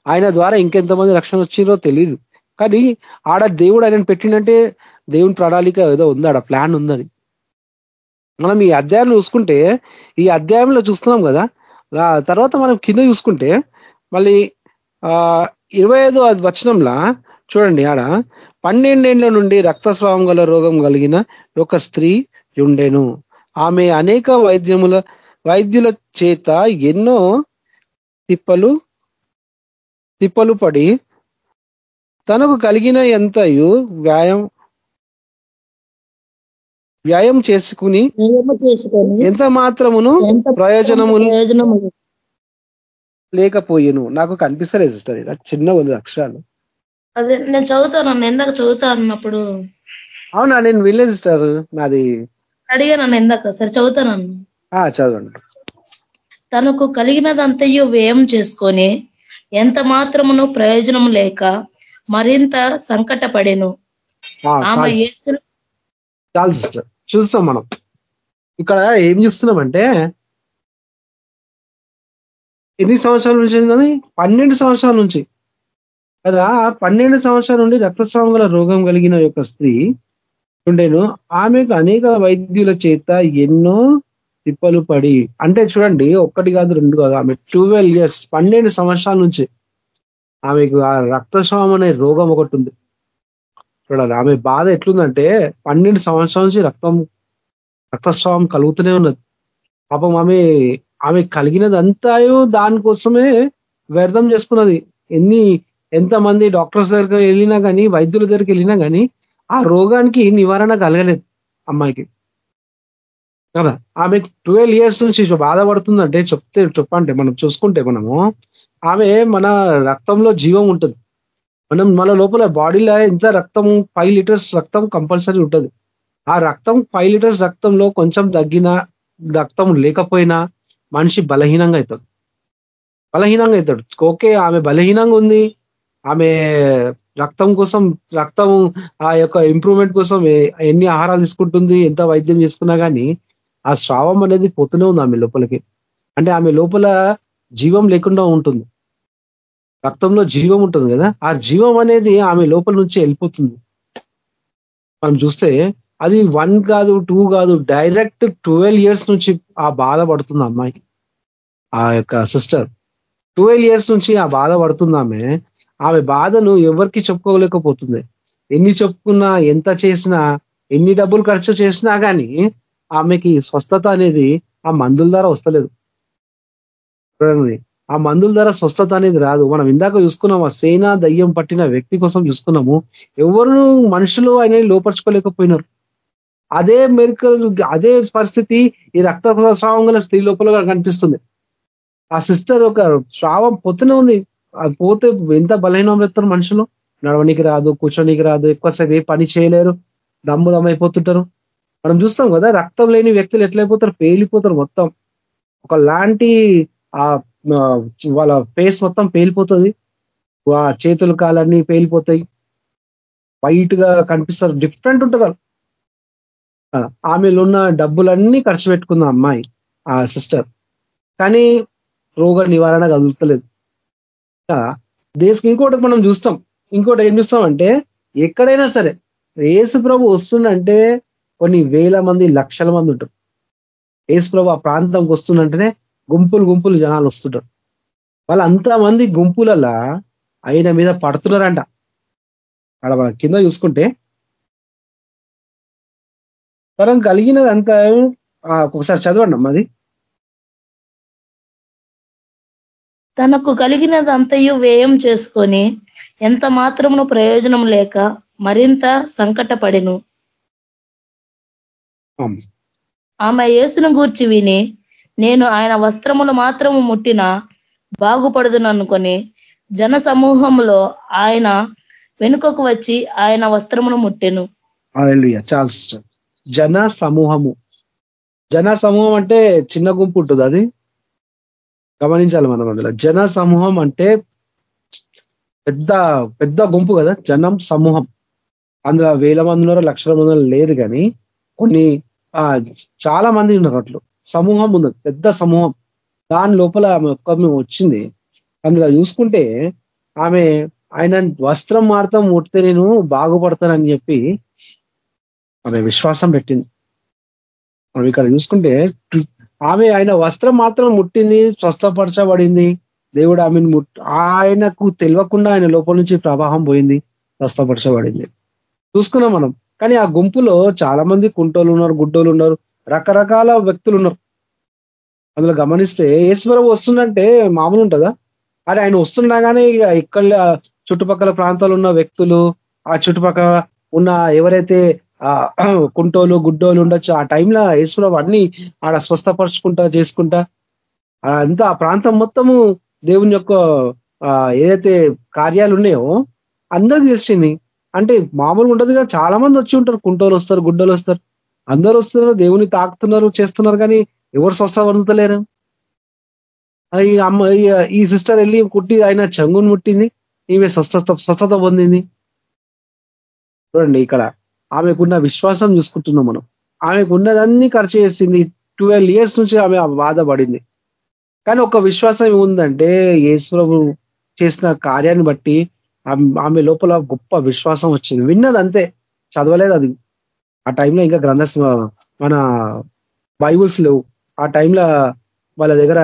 ఆయన ద్వారా ఇంకెంతమంది రక్షణ వచ్చిందో తెలియదు కానీ ఆడ దేవుడు ఆయన పెట్టిండంటే దేవుని ప్రణాళిక ఏదో ఉంది ఆడ ప్లాన్ ఉందని. మనం ఈ అధ్యాయం చూసుకుంటే ఈ అధ్యాయంలో చూస్తున్నాం కదా తర్వాత మనం కింద చూసుకుంటే మళ్ళీ ఇరవై ఇరవై అది వచనంలా చూడండి ఆడ పన్నెండేండ్ల నుండి రక్తస్రావం గల రోగం కలిగిన ఒక స్త్రీ ఉండెను ఆమె అనేక వైద్యముల వైద్యుల చేత ఎన్నో తిప్పలు తిప్పలు పడి తనకు కలిగిన ఎంతయు వ్యాయం వ్యాయం చేసుకుని ఎంత మాత్రమును ప్రయోజనము లేకపోయేను. నాకు కనిపిస్తలేదు సిస్టర్. ఇలా చిన్నగా ఉంది అక్షరాలు. అదే నేను చదువుతాను ఎందాక చదువుతా అన్నప్పుడు. అవునా? నేను వినలేదు సిస్టర్. నాది అడిగా నన్ను ఎందాక సరే చదువుతాను ఆ చదవండి. తనకు కలిగినదంతయు వ్యయం చేసుకొని ఎంత మాత్రమును ప్రయోజనం లేక మరింత సంకటపడెను. ఆమె చాలు సిస్టర్. చూస్తాం మనం. ఇక్కడ ఏం చూస్తున్నామంటే ఎన్ని సంవత్సరాల నుంచి అయింది పన్నెండు సంవత్సరాల నుంచి. కదా పన్నెండు సంవత్సరాల నుండి రక్తస్రావం గల రోగం కలిగిన యొక్క స్త్రీ ఉండేను ఆమెకు అనేక వైద్యుల చేత ఎన్నో తిప్పలు పడి అంటే చూడండి ఒక్కటి కాదు రెండు కాదు ఆమె ట్వెల్వ్ ఇయర్స్ పన్నెండు సంవత్సరాల నుంచి ఆమెకు ఆ రక్తస్రావం అనే రోగం ఒకటి ఉంది. చూడాలి. ఆమె బాధ ఎట్లుందంటే పన్నెండు సంవత్సరాల నుంచి రక్తం రక్తస్రావం కలుగుతూనే ఉన్నది. పాపం ఆమె ఆమె కలిగినదంతా దానికోసమే వ్యర్థం చేసుకున్నది. ఎన్ని ఎంతమంది డాక్టర్స్ దగ్గరికి వెళ్ళినా కానీ వైద్యుల దగ్గరికి వెళ్ళినా కానీ ఆ రోగానికి నివారణ కలగలేదు అమ్మాయికి. కదా? ఆమె ట్వెల్వ్ ఇయర్స్ నుంచి బాధపడుతుందంటే చెప్తే చెప్పంటే మనం చూసుకుంటే మనము ఆమె మన రక్తంలో జీవం ఉంటుంది. మనం మన లోపల బాడీలో ఎంత రక్తం ఫైవ్ లీటర్స్ రక్తం కంపల్సరీ ఉంటుంది. ఆ రక్తం ఫైవ్ లీటర్స్ రక్తంలో కొంచెం తగ్గిన రక్తం లేకపోయినా మనిషి బలహీనంగా అవుతాడు. బలహీనంగా అవుతాడు. ఓకే ఆమె బలహీనంగా ఉంది. ఆమె రక్తం కోసం రక్తం ఆ యొక్క ఇంప్రూవ్మెంట్ కోసం ఎన్ని ఆహారాలు తీసుకుంటుంది ఎంత వైద్యం చేసుకున్నా కానీ ఆ స్రావం అనేది పోతూనే ఉంది ఆమె లోపలికి. అంటే ఆమె లోపల జీవం లేకుండా ఉంటుంది. రక్తంలో జీవం ఉంటుంది కదా ఆ జీవం అనేది ఆమె లోపల నుంచి వెళ్ళిపోతుంది. మనం చూస్తే అది వన్ కాదు టూ కాదు డైరెక్ట్ ట్వెల్వ్ ఇయర్స్ నుంచి ఆ బాధ పడుతుంది అమ్మాయి ఆ యొక్క సిస్టర్. ట్వెల్వ్ ఇయర్స్ నుంచి ఆ బాధ పడుతుంది ఆమె. ఆమె బాధను ఎవరికి చెప్పుకోలేకపోతుంది. ఎన్ని చెప్పుకున్నా ఎంత చేసినా ఎన్ని డబ్బులు ఖర్చు చేసినా కానీ ఆమెకి స్వస్థత అనేది ఆ మందుల ద్వారా వస్తలేదు. ఆ మందుల ద్వారా స్వస్థత అనేది రాదు. మనం ఇందాక చూసుకున్నాం ఆ సేనా దయ్యం పట్టిన వ్యక్తి కోసం చూసుకున్నాము. ఎవరు మనుషులు ఆయన లోపరుచుకోలేకపోయినారు. అదే మెరికల్ అదే పరిస్థితి ఈ రక్త స్రావం గల స్త్రీ లోపల కనిపిస్తుంది. ఆ సిస్టర్ ఒక స్రావం పోతూనే ఉంది. అది పోతే ఎంత బలహీనం పెడతారు మనుషులు? నడవనికి రాదు కూర్చోనికి రాదు ఎక్కువసేపు ఏ పని చేయలేరు దమ్ములమైపోతుంటారు మనం చూస్తాం కదా రక్తం లేని వ్యక్తులు ఎట్లయిపోతారు? పేలిపోతారు మొత్తం. ఒకలాంటి ఆ వాళ్ళ ఫేస్ మొత్తం పేలిపోతుంది. ఆ చేతులు కాలన్నీ పేలిపోతాయి. వైట్గా కనిపిస్తారు డిఫరెంట్ ఉంటారు ఆమెలో ఉన్న డబ్బులన్నీ ఖర్చు పెట్టుకుంది అమ్మాయి ఆ సిస్టర్ కానీ రోగ నివారణ కదులుతలేదు. దేశకి ఇంకోటి మనం చూస్తాం. ఇంకోటి ఏం చూస్తామంటే ఎక్కడైనా సరే ఏసు ప్రభు వస్తుందంటే కొన్ని వేల మంది లక్షల మంది ఉంటారు. ఏసు ప్రభు ఆ ప్రాంతంకి వస్తుందంటేనే గుంపులు గుంపులు జనాలు వస్తుంటారు. వాళ్ళ అంతమంది గుంపులలా ఆయన మీద పడుతున్నారంట. అక్కడ మన కింద చూసుకుంటే తరం కలిగినదంతా ఒకసారి చదవండి అమ్మది తనకు కలిగినదంతయు వ్యయం చేసుకొని ఎంత మాత్రమును ప్రయోజనం లేక మరింత సంకటపడిను. ఆమె యేసును గూర్చి విని నేను ఆయన వస్త్రములు మాత్రము ముట్టిన బాగుపడుదుననుకొని జన సమూహంలో ఆయన వెనుకకు వచ్చి ఆయన వస్త్రమును ముట్టెను. చాలా సిస్టర్ జన సమూహము జన సమూహం అంటే చిన్న గుంపు ఉంటుంది అది? గమనించాలి మనం అందులో. జన సమూహం అంటే పెద్ద పెద్ద గుంపు కదా? జనం సమూహం అందులో వేల మంది ఉన్నారు లక్షల మంది లేరు కానీ కొన్ని చాలా మంది ఉన్నారు అట్లు. సమూహం ఉంది పెద్ద సమూహం. దాని లోపల ఆమె ఒక్క వచ్చింది. అందులో చూసుకుంటే ఆమె ఆయన వస్త్రం మాత్రం ముట్టితే నేను బాగుపడతానని చెప్పి ఆమె విశ్వాసం పెట్టింది. మనం ఇక్కడ చూసుకుంటే ఆమె ఆయన వస్త్రం మాత్రం ముట్టింది స్వస్థపరచబడింది. దేవుడు ఆమెను ముట్ ఆయనకు తెలియకుండా ఆయన లోపల నుంచి ప్రవాహం పోయింది స్వస్థపరచబడింది. చూసుకున్నాం మనం. కానీ ఆ గుంపులో చాలా మంది కుంటోళ్ళు ఉన్నారు గుడ్డోళ్ళు ఉన్నారు. రకరకాల వ్యక్తులు ఉన్నారు. అందులో గమనిస్తే ఈశ్వరం వస్తుందంటే మామూలు ఉంటుందా? అరే ఆయన వస్తుండగానే ఇక ఇక్కడ చుట్టుపక్కల ప్రాంతాలు ఉన్న వ్యక్తులు ఆ చుట్టుపక్కల ఉన్న ఎవరైతే కుంటోలు గుడ్డోలు ఉండొచ్చు ఆ టైంలో ఈశ్వరం అన్ని ఆడ స్వస్థపరచుకుంటా చేసుకుంటా. అంతా ఆ ప్రాంతం మొత్తము దేవుని యొక్క ఏదైతే కార్యాలు ఉన్నాయో అందరికి తెలిసింది. అంటే మామూలుగా ఉండదుగా చాలా మంది వచ్చి ఉంటారు. కుంటోలు వస్తారు గుడ్డోలు వస్తారు. అందరూ వస్తున్నారు దేవుని తాకుతున్నారు చేస్తున్నారు కానీ ఎవరు స్వస్థ పొందుతలేరు ఈ అమ్మ ఈ సిస్టర్ వెళ్ళి కుట్టి ఆయన చంగుని ముట్టింది ఈమె స్వస్థత స్వస్థత పొందింది. చూడండి ఇక్కడ ఆమెకున్న విశ్వాసం చూసుకుంటున్నాం మనం. ఆమెకున్నదన్నీ ఖర్చు చేసింది ట్వెల్వ్ ఇయర్స్ నుంచి ఆమె బాధపడింది కానీ ఒక విశ్వాసం ఏముందంటే యేసుప్రభు చేసిన కార్యాన్ని బట్టి ఆమె లోపల గొప్ప విశ్వాసం వచ్చింది. విన్నది అంతే చదవలేదు అది. ఆ టైంలో ఇంకా గ్రంథ మన బైబుల్స్ లేవు. ఆ టైంలో వాళ్ళ దగ్గర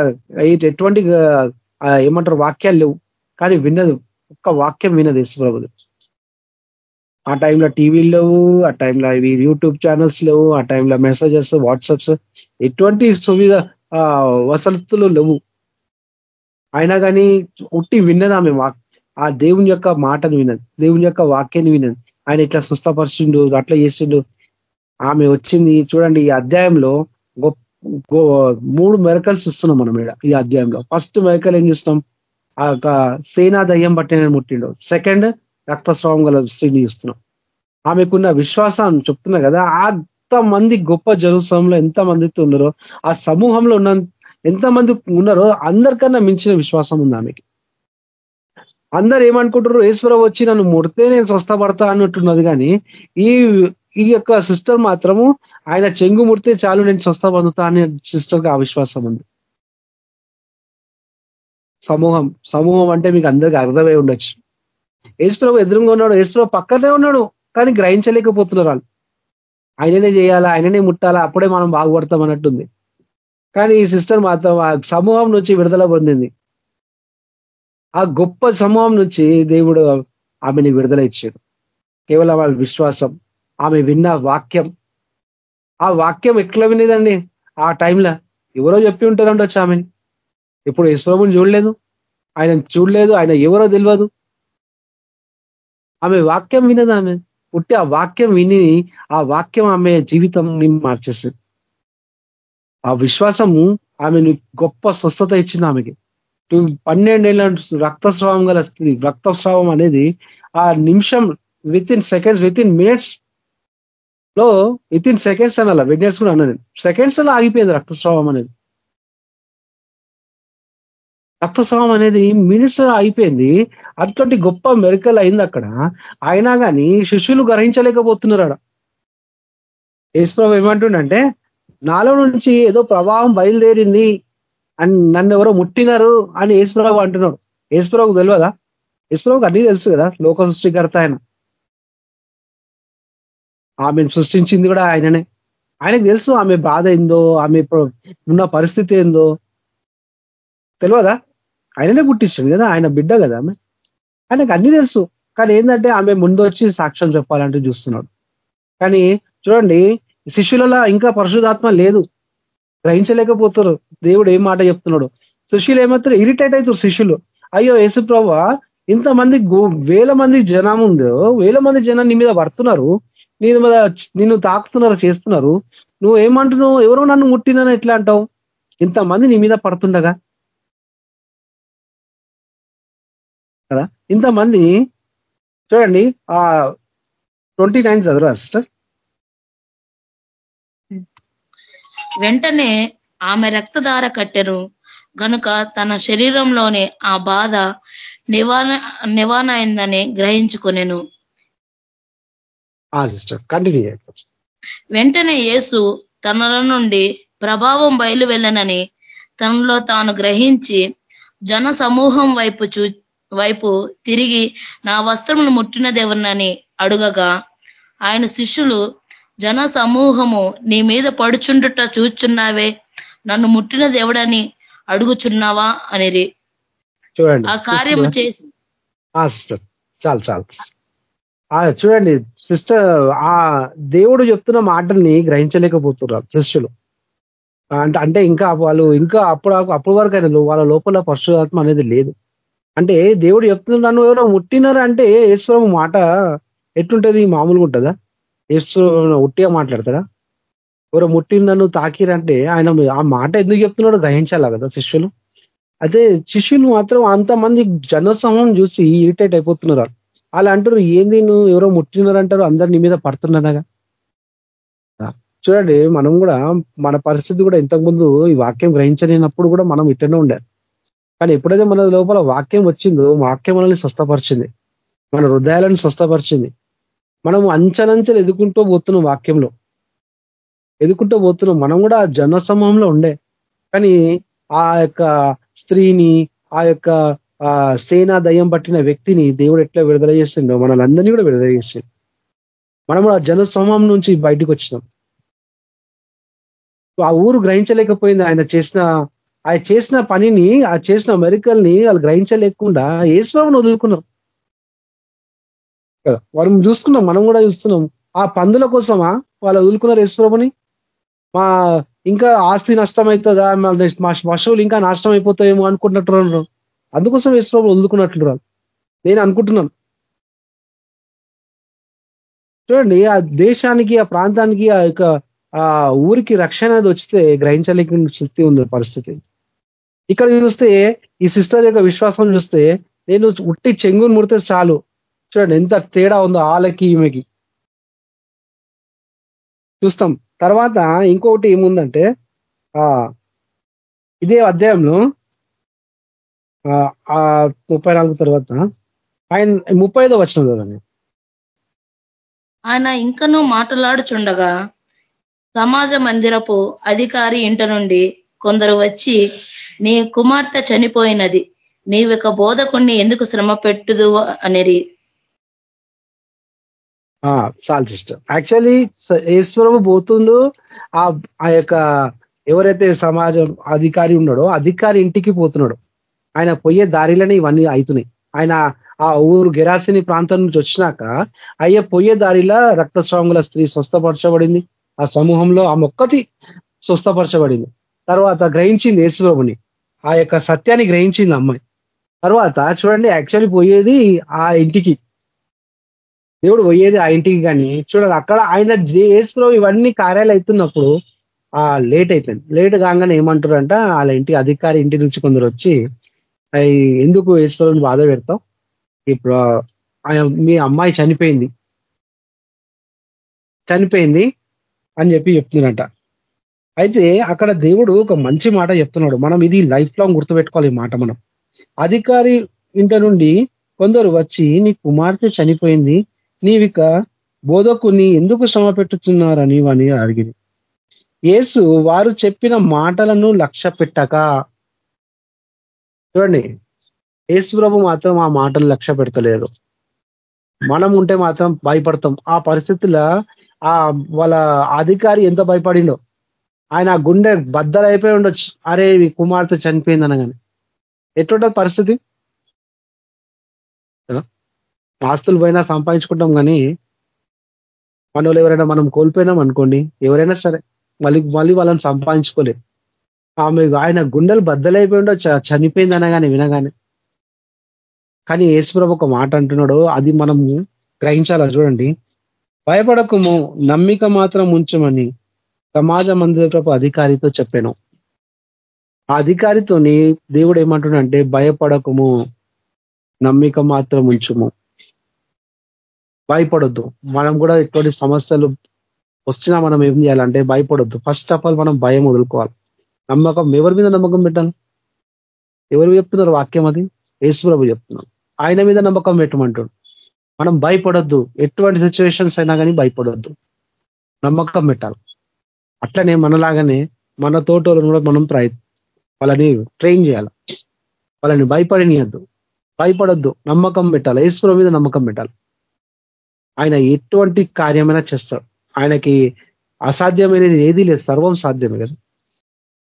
ఎటువంటి ఏమంటారు వాక్యాలు లేవు. కానీ విన్నదు ఒక్క వాక్యం విన్నది యేసుప్రభుది. ఆ టైంలో టీవీలు లేవు ఆ టైంలో ఇవి యూట్యూబ్ ఛానల్స్ లేవు ఆ టైంలో మెసేజెస్ వాట్సాప్స్ ఎటువంటి సువిధ వసతులు లేవు. అయినా కానీ ఉట్టి విన్నది ఆమె ఆ దేవుని యొక్క మాటను వినది దేవుని యొక్క వాక్యాన్ని వినది ఆయన ఇట్లా స్వస్థపరిచిండు అట్లా చేసిండు ఆమె వచ్చింది. చూడండి ఈ అధ్యాయంలో మూడు మెరకల్స్ ఇస్తున్నాం మనం ఇక్కడ ఈ అధ్యాయంలో. ఫస్ట్ మెరకల్ ఏం చేస్తాం? ఆ యొక్క సేనా దయ్యం పట్టిన ముట్టిండు. సెకండ్ రక్తస్రావం గల స్త్రీని చూస్తున్నాం. ఆమెకున్న విశ్వాసం చెప్తున్నా కదా అంత మంది గొప్ప జరుసంలో ఎంతమందితో ఉన్నారో ఆ సమూహంలో ఉన్న ఎంతమంది ఉన్నారో అందరికన్నా మించిన విశ్వాసం ఉంది ఆమెకి. అందరు ఏమనుకుంటారు ఈశ్వర వచ్చి నన్ను ముడితే నేను స్వస్థపడతా అన్నట్టున్నది కానీ ఈ ఈ యొక్క సిస్టర్ మాత్రము ఆయన చెంగు ముడితే చాలు నేను స్వస్థ పొందుతా అనే సిస్టర్కి ఆ విశ్వాసం ఉంది. సమూహం సమూహం అంటే మీకు అందరికి అర్థమై ఉండొచ్చు. ఏసుప్రభు ఎదురుగా ఉన్నాడు ఏసుప్రభు పక్కనే ఉన్నాడు కానీ గ్రహించలేకపోతున్నారు వాళ్ళు. ఆయననే చేయాలా ఆయననే ముట్టాలా అప్పుడే మనం బాగుపడతాం అన్నట్టుంది. కానీ ఈ సిస్టర్ మాత్రం ఆ సమూహం నుంచి విడుదల పొందింది. ఆ గొప్ప సమూహం నుంచి దేవుడు ఆమెని విడుదల ఇచ్చాడు. కేవలం వాళ్ళ విశ్వాసం. ఆమె విన్న వాక్యం. ఆ వాక్యం ఎట్లా వినేదండి? ఆ టైంలో ఎవరో చెప్పి ఉంటారండి వచ్చి ఆమెని ఇప్పుడు యశ్వరముని చూడలేదు. ఆయన చూడలేదు. ఆయన ఎవరో తెలియదు. ఆమె వాక్యం వినదు ఆమె? పుట్టి ఆ వాక్యం విని ఆ వాక్యం ఆమె జీవితం మార్చేస్తుంది ఆ విశ్వాసము ఆమెను గొప్ప స్వస్థత ఇచ్చింది ఆమెకి. పన్నెండేళ్ళ రక్తస్రావం గల స్త్రీ రక్తస్రావం అనేది ఆ నిమిషం within seconds within minutes లో విత్ ఇన్ సెకండ్స్ అనాల మినిట్స్ కూడా అన్నది. సెకండ్స్లో ఆగిపోయింది రక్తస్రావం అనేది. రక్తస్రావం అనేది మినిట్స్లో ఆగిపోయింది. అటువంటి గొప్ప మెరికల్ అయింది అక్కడ. అయినా కానీ శిష్యులు గ్రహించలేకపోతున్నారు అక్కడ యేసుప్రభు ఏమంటుండంటే నాలో నుంచి ఏదో ప్రవాహం బయలుదేరింది అని నన్ను ఎవరో ముట్టినారు అని యేసుప్రభు అంటున్నాడు. యేసుప్రభుకు తెలియదా యేసుప్రభుకు అన్నీ తెలుసు కదా లోక సృష్టికర్త ఆయన. ఆమెను సృష్టించింది కూడా ఆయననే. ఆయనకు తెలుసు ఆమె బాధ ఏందో ఆమె ఉన్న పరిస్థితి ఏందో. తెలియదా ఆయననే పుట్టించాడు కదా ఆయన బిడ్డ కదా ఆమె. ఆయనకు అన్ని తెలుసు. కానీ ఏంటంటే ఆమె ముందు వచ్చి సాక్ష్యం చెప్పాలంటూ చూస్తున్నాడు. కానీ చూడండి శిష్యులలో ఇంకా పరిశుధాత్మ లేదు. గ్రహించలేకపోతారు దేవుడు ఏం మాట చెప్తున్నాడు? శిష్యులు ఏమవుతారు ఇరిటేట్ అవుతారు శిష్యులు. అయ్యో యేసు ప్రభా ఇంతమంది వేల మంది జనం ఉందో వేల మంది జనం నీ మీద పడుతున్నారు. నీ మీద నిన్ను తాకుతున్నారు చేస్తున్నారు. నువ్వు ఏమంటున్నావు? ఎవరో నన్ను ముట్టినని ఎట్లా అంటావు? ఇంతమంది నీ మీద పడుతుండగా. కదా? ఇంతమంది చూడండి ఆ ట్వంటీ నైన్ చదువురా సిస్టర్. వెంటనే ఆమె రక్తధార కట్టెను గనుక తన శరీరంలోనే ఆ బాధ నివారణ నివారణ అయిందని గ్రహించుకునేను. సిస్టర్ కంటిన్యూ వెంటనే యేసు తనల నుండి ప్రభావం బయలు వెళ్ళనని తనలో తాను గ్రహించి జన సమూహం వైపు చూ వైపు తిరిగి నా వస్త్రమును ముట్టినదెవరినని అడుగగా ఆయన శిష్యులు జన సమూహము నీ మీద పడుచుండుట చూచున్నావే నన్ను ముట్టిన దేవుడని అడుగుచున్నావా? అనిరి. చూడండి ఆ కార్యము చేసి చాలు చాలు చూడండి సిస్టర్ ఆ దేవుడు చెప్తున్న మాటల్ని గ్రహించలేకపోతున్నారు శిష్యులు. అంటే అంటే ఇంకా వాళ్ళు ఇంకా అప్పుడు అప్పటి వరకు అయినా వాళ్ళ లోపల పశురాత్మ అనేది లేదు. అంటే దేవుడు చెప్తున్నా నన్ను ఎవరో ముట్టినారు అంటే ఈశ్వరం మాట ఎట్లుంటది? మామూలుగా ఉంటుందా? ఈశ్వరం ఉట్టిగా మాట్లాడతారా ఎవరో ముట్టిన నన్ను తాకిరంటే ఆయన ఆ మాట ఎందుకు చెప్తున్నాడు గ్రహించాలా కదా శిష్యులు? అదే శిష్యులు మాత్రం అంతమంది జనసమం చూసి ఇరిటేట్ అయిపోతున్నారు వాళ్ళు అంటారు ఏంది నువ్వు ఎవరో ముట్టినారు అంటారు అందరు నీ మీద పడుతున్నారగా చూడండి మనం కూడా మన పరిస్థితి కూడా ఇంతకుముందు ఈ వాక్యం గ్రహించలేనప్పుడు కూడా మనం ఇట్టనే ఉండే. కానీ ఎప్పుడైతే మన లోపల వాక్యం వచ్చిందో వాక్యం మనల్ని స్వస్థపరిచింది. మన హృదయాలను స్వస్థపరిచింది. మనం అంచనంచెలు ఎదుకుంటూ పోతున్నాం వాక్యంలో. ఎదుకుంటూ పోతున్నాం. మనం కూడా జన సమూహంలో ఉండే. కానీ ఆ యొక్క స్త్రీని ఆ యొక్క ఆ సేనా దయ్యం పట్టిన వ్యక్తిని దేవుడు ఎట్లా విడుదల చేస్తుండో మనల్ని కూడా విడుదల చేసిండు. మనం ఆ జనసమూహం నుంచి బయటకు వచ్చినాం. ఆ ఊరు గ్రహించలేకపోయింది. ఆయన చేసిన ఆయన చేసిన పనిని ఆ చేసిన మెరికల్ని వాళ్ళు గ్రహించలేకుండా ఏసుప్రభుని వదులుకున్నాం. కదా? మనం చూసుకున్నాం. మనం కూడా చూస్తున్నాం. ఆ పందుల కోసమా వాళ్ళు వదులుకున్నారు యేసుప్రభుని? మా ఇంకా ఆస్తి నష్టం అవుతుందా మా పశువులు ఇంకా నష్టం అయిపోతాయేమో అనుకుంటున్నట్టు అందుకోసం యేసుప్రభు వదులుకున్నట్లు నేను అనుకుంటున్నాను. చూడండి ఆ దేశానికి ఆ ప్రాంతానికి ఆ యొక్క ఆ ఊరికి రక్షణ అనేది వస్తే గ్రహించలేక స్థితి ఉంది పరిస్థితి. ఇక్కడ చూస్తే ఈ సిస్టర్ యొక్క విశ్వాసం చూస్తే నేను ఉట్టి చెంగుని ముడితే చాలు. చూడండి ఎంత తేడా ఉందో ఆలకి ఈమెకి. చూస్తాం. తర్వాత ఇంకొకటి ఏముందంటే ఇదే అధ్యాయంలో ఆ ముప్పై నాలుగు తర్వాత ఆయన ముప్పై ఐదో వచ్చిన కదండి ఆయన ఇంకనూ మాట్లాడుచుండగా సమాజ మందిరపు అధికారి ఇంట నుండి కొందరు వచ్చి నీ కుమార్తె చనిపోయినది నీవిక బోధకుణ్ణి ఎందుకు శ్రమ పెట్టుదు అనేది చాలు సిస్టర్ యాక్చువల్లీ ఈశ్వరము పోతుండు ఆ ఆ యొక్క ఎవరైతే సమాజం అధికారి ఉన్నాడో అధికారి ఇంటికి పోతున్నాడు. ఆయన పోయే దారిలోనే ఇవన్నీ అవుతున్నాయి. ఆయన ఆ ఊరు గెరాసిని ప్రాంతం నుంచి వచ్చినాక అయ్యే పోయే దారిలో రక్తస్రావంగుల స్త్రీ స్వస్థపరచబడింది. ఆ సమూహంలో ఆ మొక్కతి స్వస్థపరచబడింది. తర్వాత గ్రహించింది యేసుప్రభుని. ఆ యొక్క సత్యాన్ని గ్రహించింది అమ్మాయి. తర్వాత చూడండి యాక్చువల్లీ పోయేది ఆ ఇంటికి. దేవుడు పోయేది ఆ ఇంటికి కానీ చూడండి అక్కడ ఆయన యేసుప్రభు ఇవన్నీ కార్యాలు అవుతున్నప్పుడు ఆ లేట్ అయిపోయింది. లేట్ కాగానే ఏమంటారంట వాళ్ళ ఇంటి అధికారి ఇంటి నుంచి కొందరు వచ్చి ఎందుకు ఈశ్వరుని బాధ పెడతాం ఇప్పుడు ఆయన మీ అమ్మాయి చనిపోయింది. చనిపోయింది అని చెప్పి చెప్తున్నారంట. అయితే అక్కడ దేవుడు ఒక మంచి మాట చెప్తున్నాడు. మనం ఇది లైఫ్ లాంగ్ గుర్తుపెట్టుకోవాలి ఈ మాట మనం. అధికారి ఇంట నుండి కొందరు వచ్చి నీ కుమార్తె చనిపోయింది. నీవిక బోధకుని ఎందుకు శ్రమ పెట్టుతున్నారని అని అడిగింది యేసు వారు చెప్పిన మాటలను లక్ష్య పెట్టక చూడండి. యేసు ప్రభు మాత్రం ఆ మాటలు లక్ష్య పెడతలేరు. మనం ఉంటే మాత్రం భయపడతాం. ఆ పరిస్థితుల్లో ఆ వాళ్ళ అధికారి ఎంత భయపడిండో. ఆయన గుండె బద్దలైపోయి ఉండొచ్చు. అరే కుమార్తె చనిపోయింది అనగానే. ఎట్లుంటది పరిస్థితి? ఆస్తులు పోయినా సంపాదించుకుంటాం కానీ మన వాళ్ళు ఎవరైనా మనం కోల్పోయినాం అనుకోండి ఎవరైనా సరే మళ్ళీ మళ్ళీ వాళ్ళని సంపాదించుకోలేదు ఆమె ఆయన గుండెలు బద్దలైపోయి ఉండొచ్చు చనిపోయింది అనగానే వినగానే. కానీ యేసుప్రభు ఒక మాట అంటున్నాడు అది మనం గ్రహించాలా చూడండి. భయపడకము నమ్మిక మాత్రం ఉంచమని సమాజ మందిరపు అధికారితో చెప్పాను. ఆ అధికారితోని దేవుడు ఏమంటున్నాడంటే భయపడకము నమ్మిక మాత్రం ఉంచుము. భయపడొద్దు. మనం కూడా ఎటువంటి సమస్యలు వచ్చినా మనం ఏం చేయాలంటే భయపడొద్దు. ఫస్ట్ ఆఫ్ ఆల్ మనం భయం వదులుకోవాలి. నమ్మకం ఎవరి మీద నమ్మకం పెట్టాలి? ఎవరు చెప్తున్నారు వాక్యం అది? యేసుప్రభు చెప్తున్నాం ఆయన మీద నమ్మకం పెట్టమంటాడు. మనం భయపడొద్దు. ఎటువంటి సిచ్యువేషన్స్ అయినా కానీ భయపడొద్దు. నమ్మకం పెట్టాలి. అట్లనే మనలాగానే మన తోటలను కూడా మనం ప్రయత్ వాళ్ళని ట్రైన్ చేయాలి. వాళ్ళని భయపడనియద్దు. భయపడొద్దు. నమ్మకం పెట్టాలి. ఈశ్వరం మీద నమ్మకం పెట్టాలి. ఆయన ఎటువంటి కార్యమైనా చేస్తాడు. ఆయనకి అసాధ్యమైనది ఏదీ లేదు. సర్వం సాధ్యమే కదా.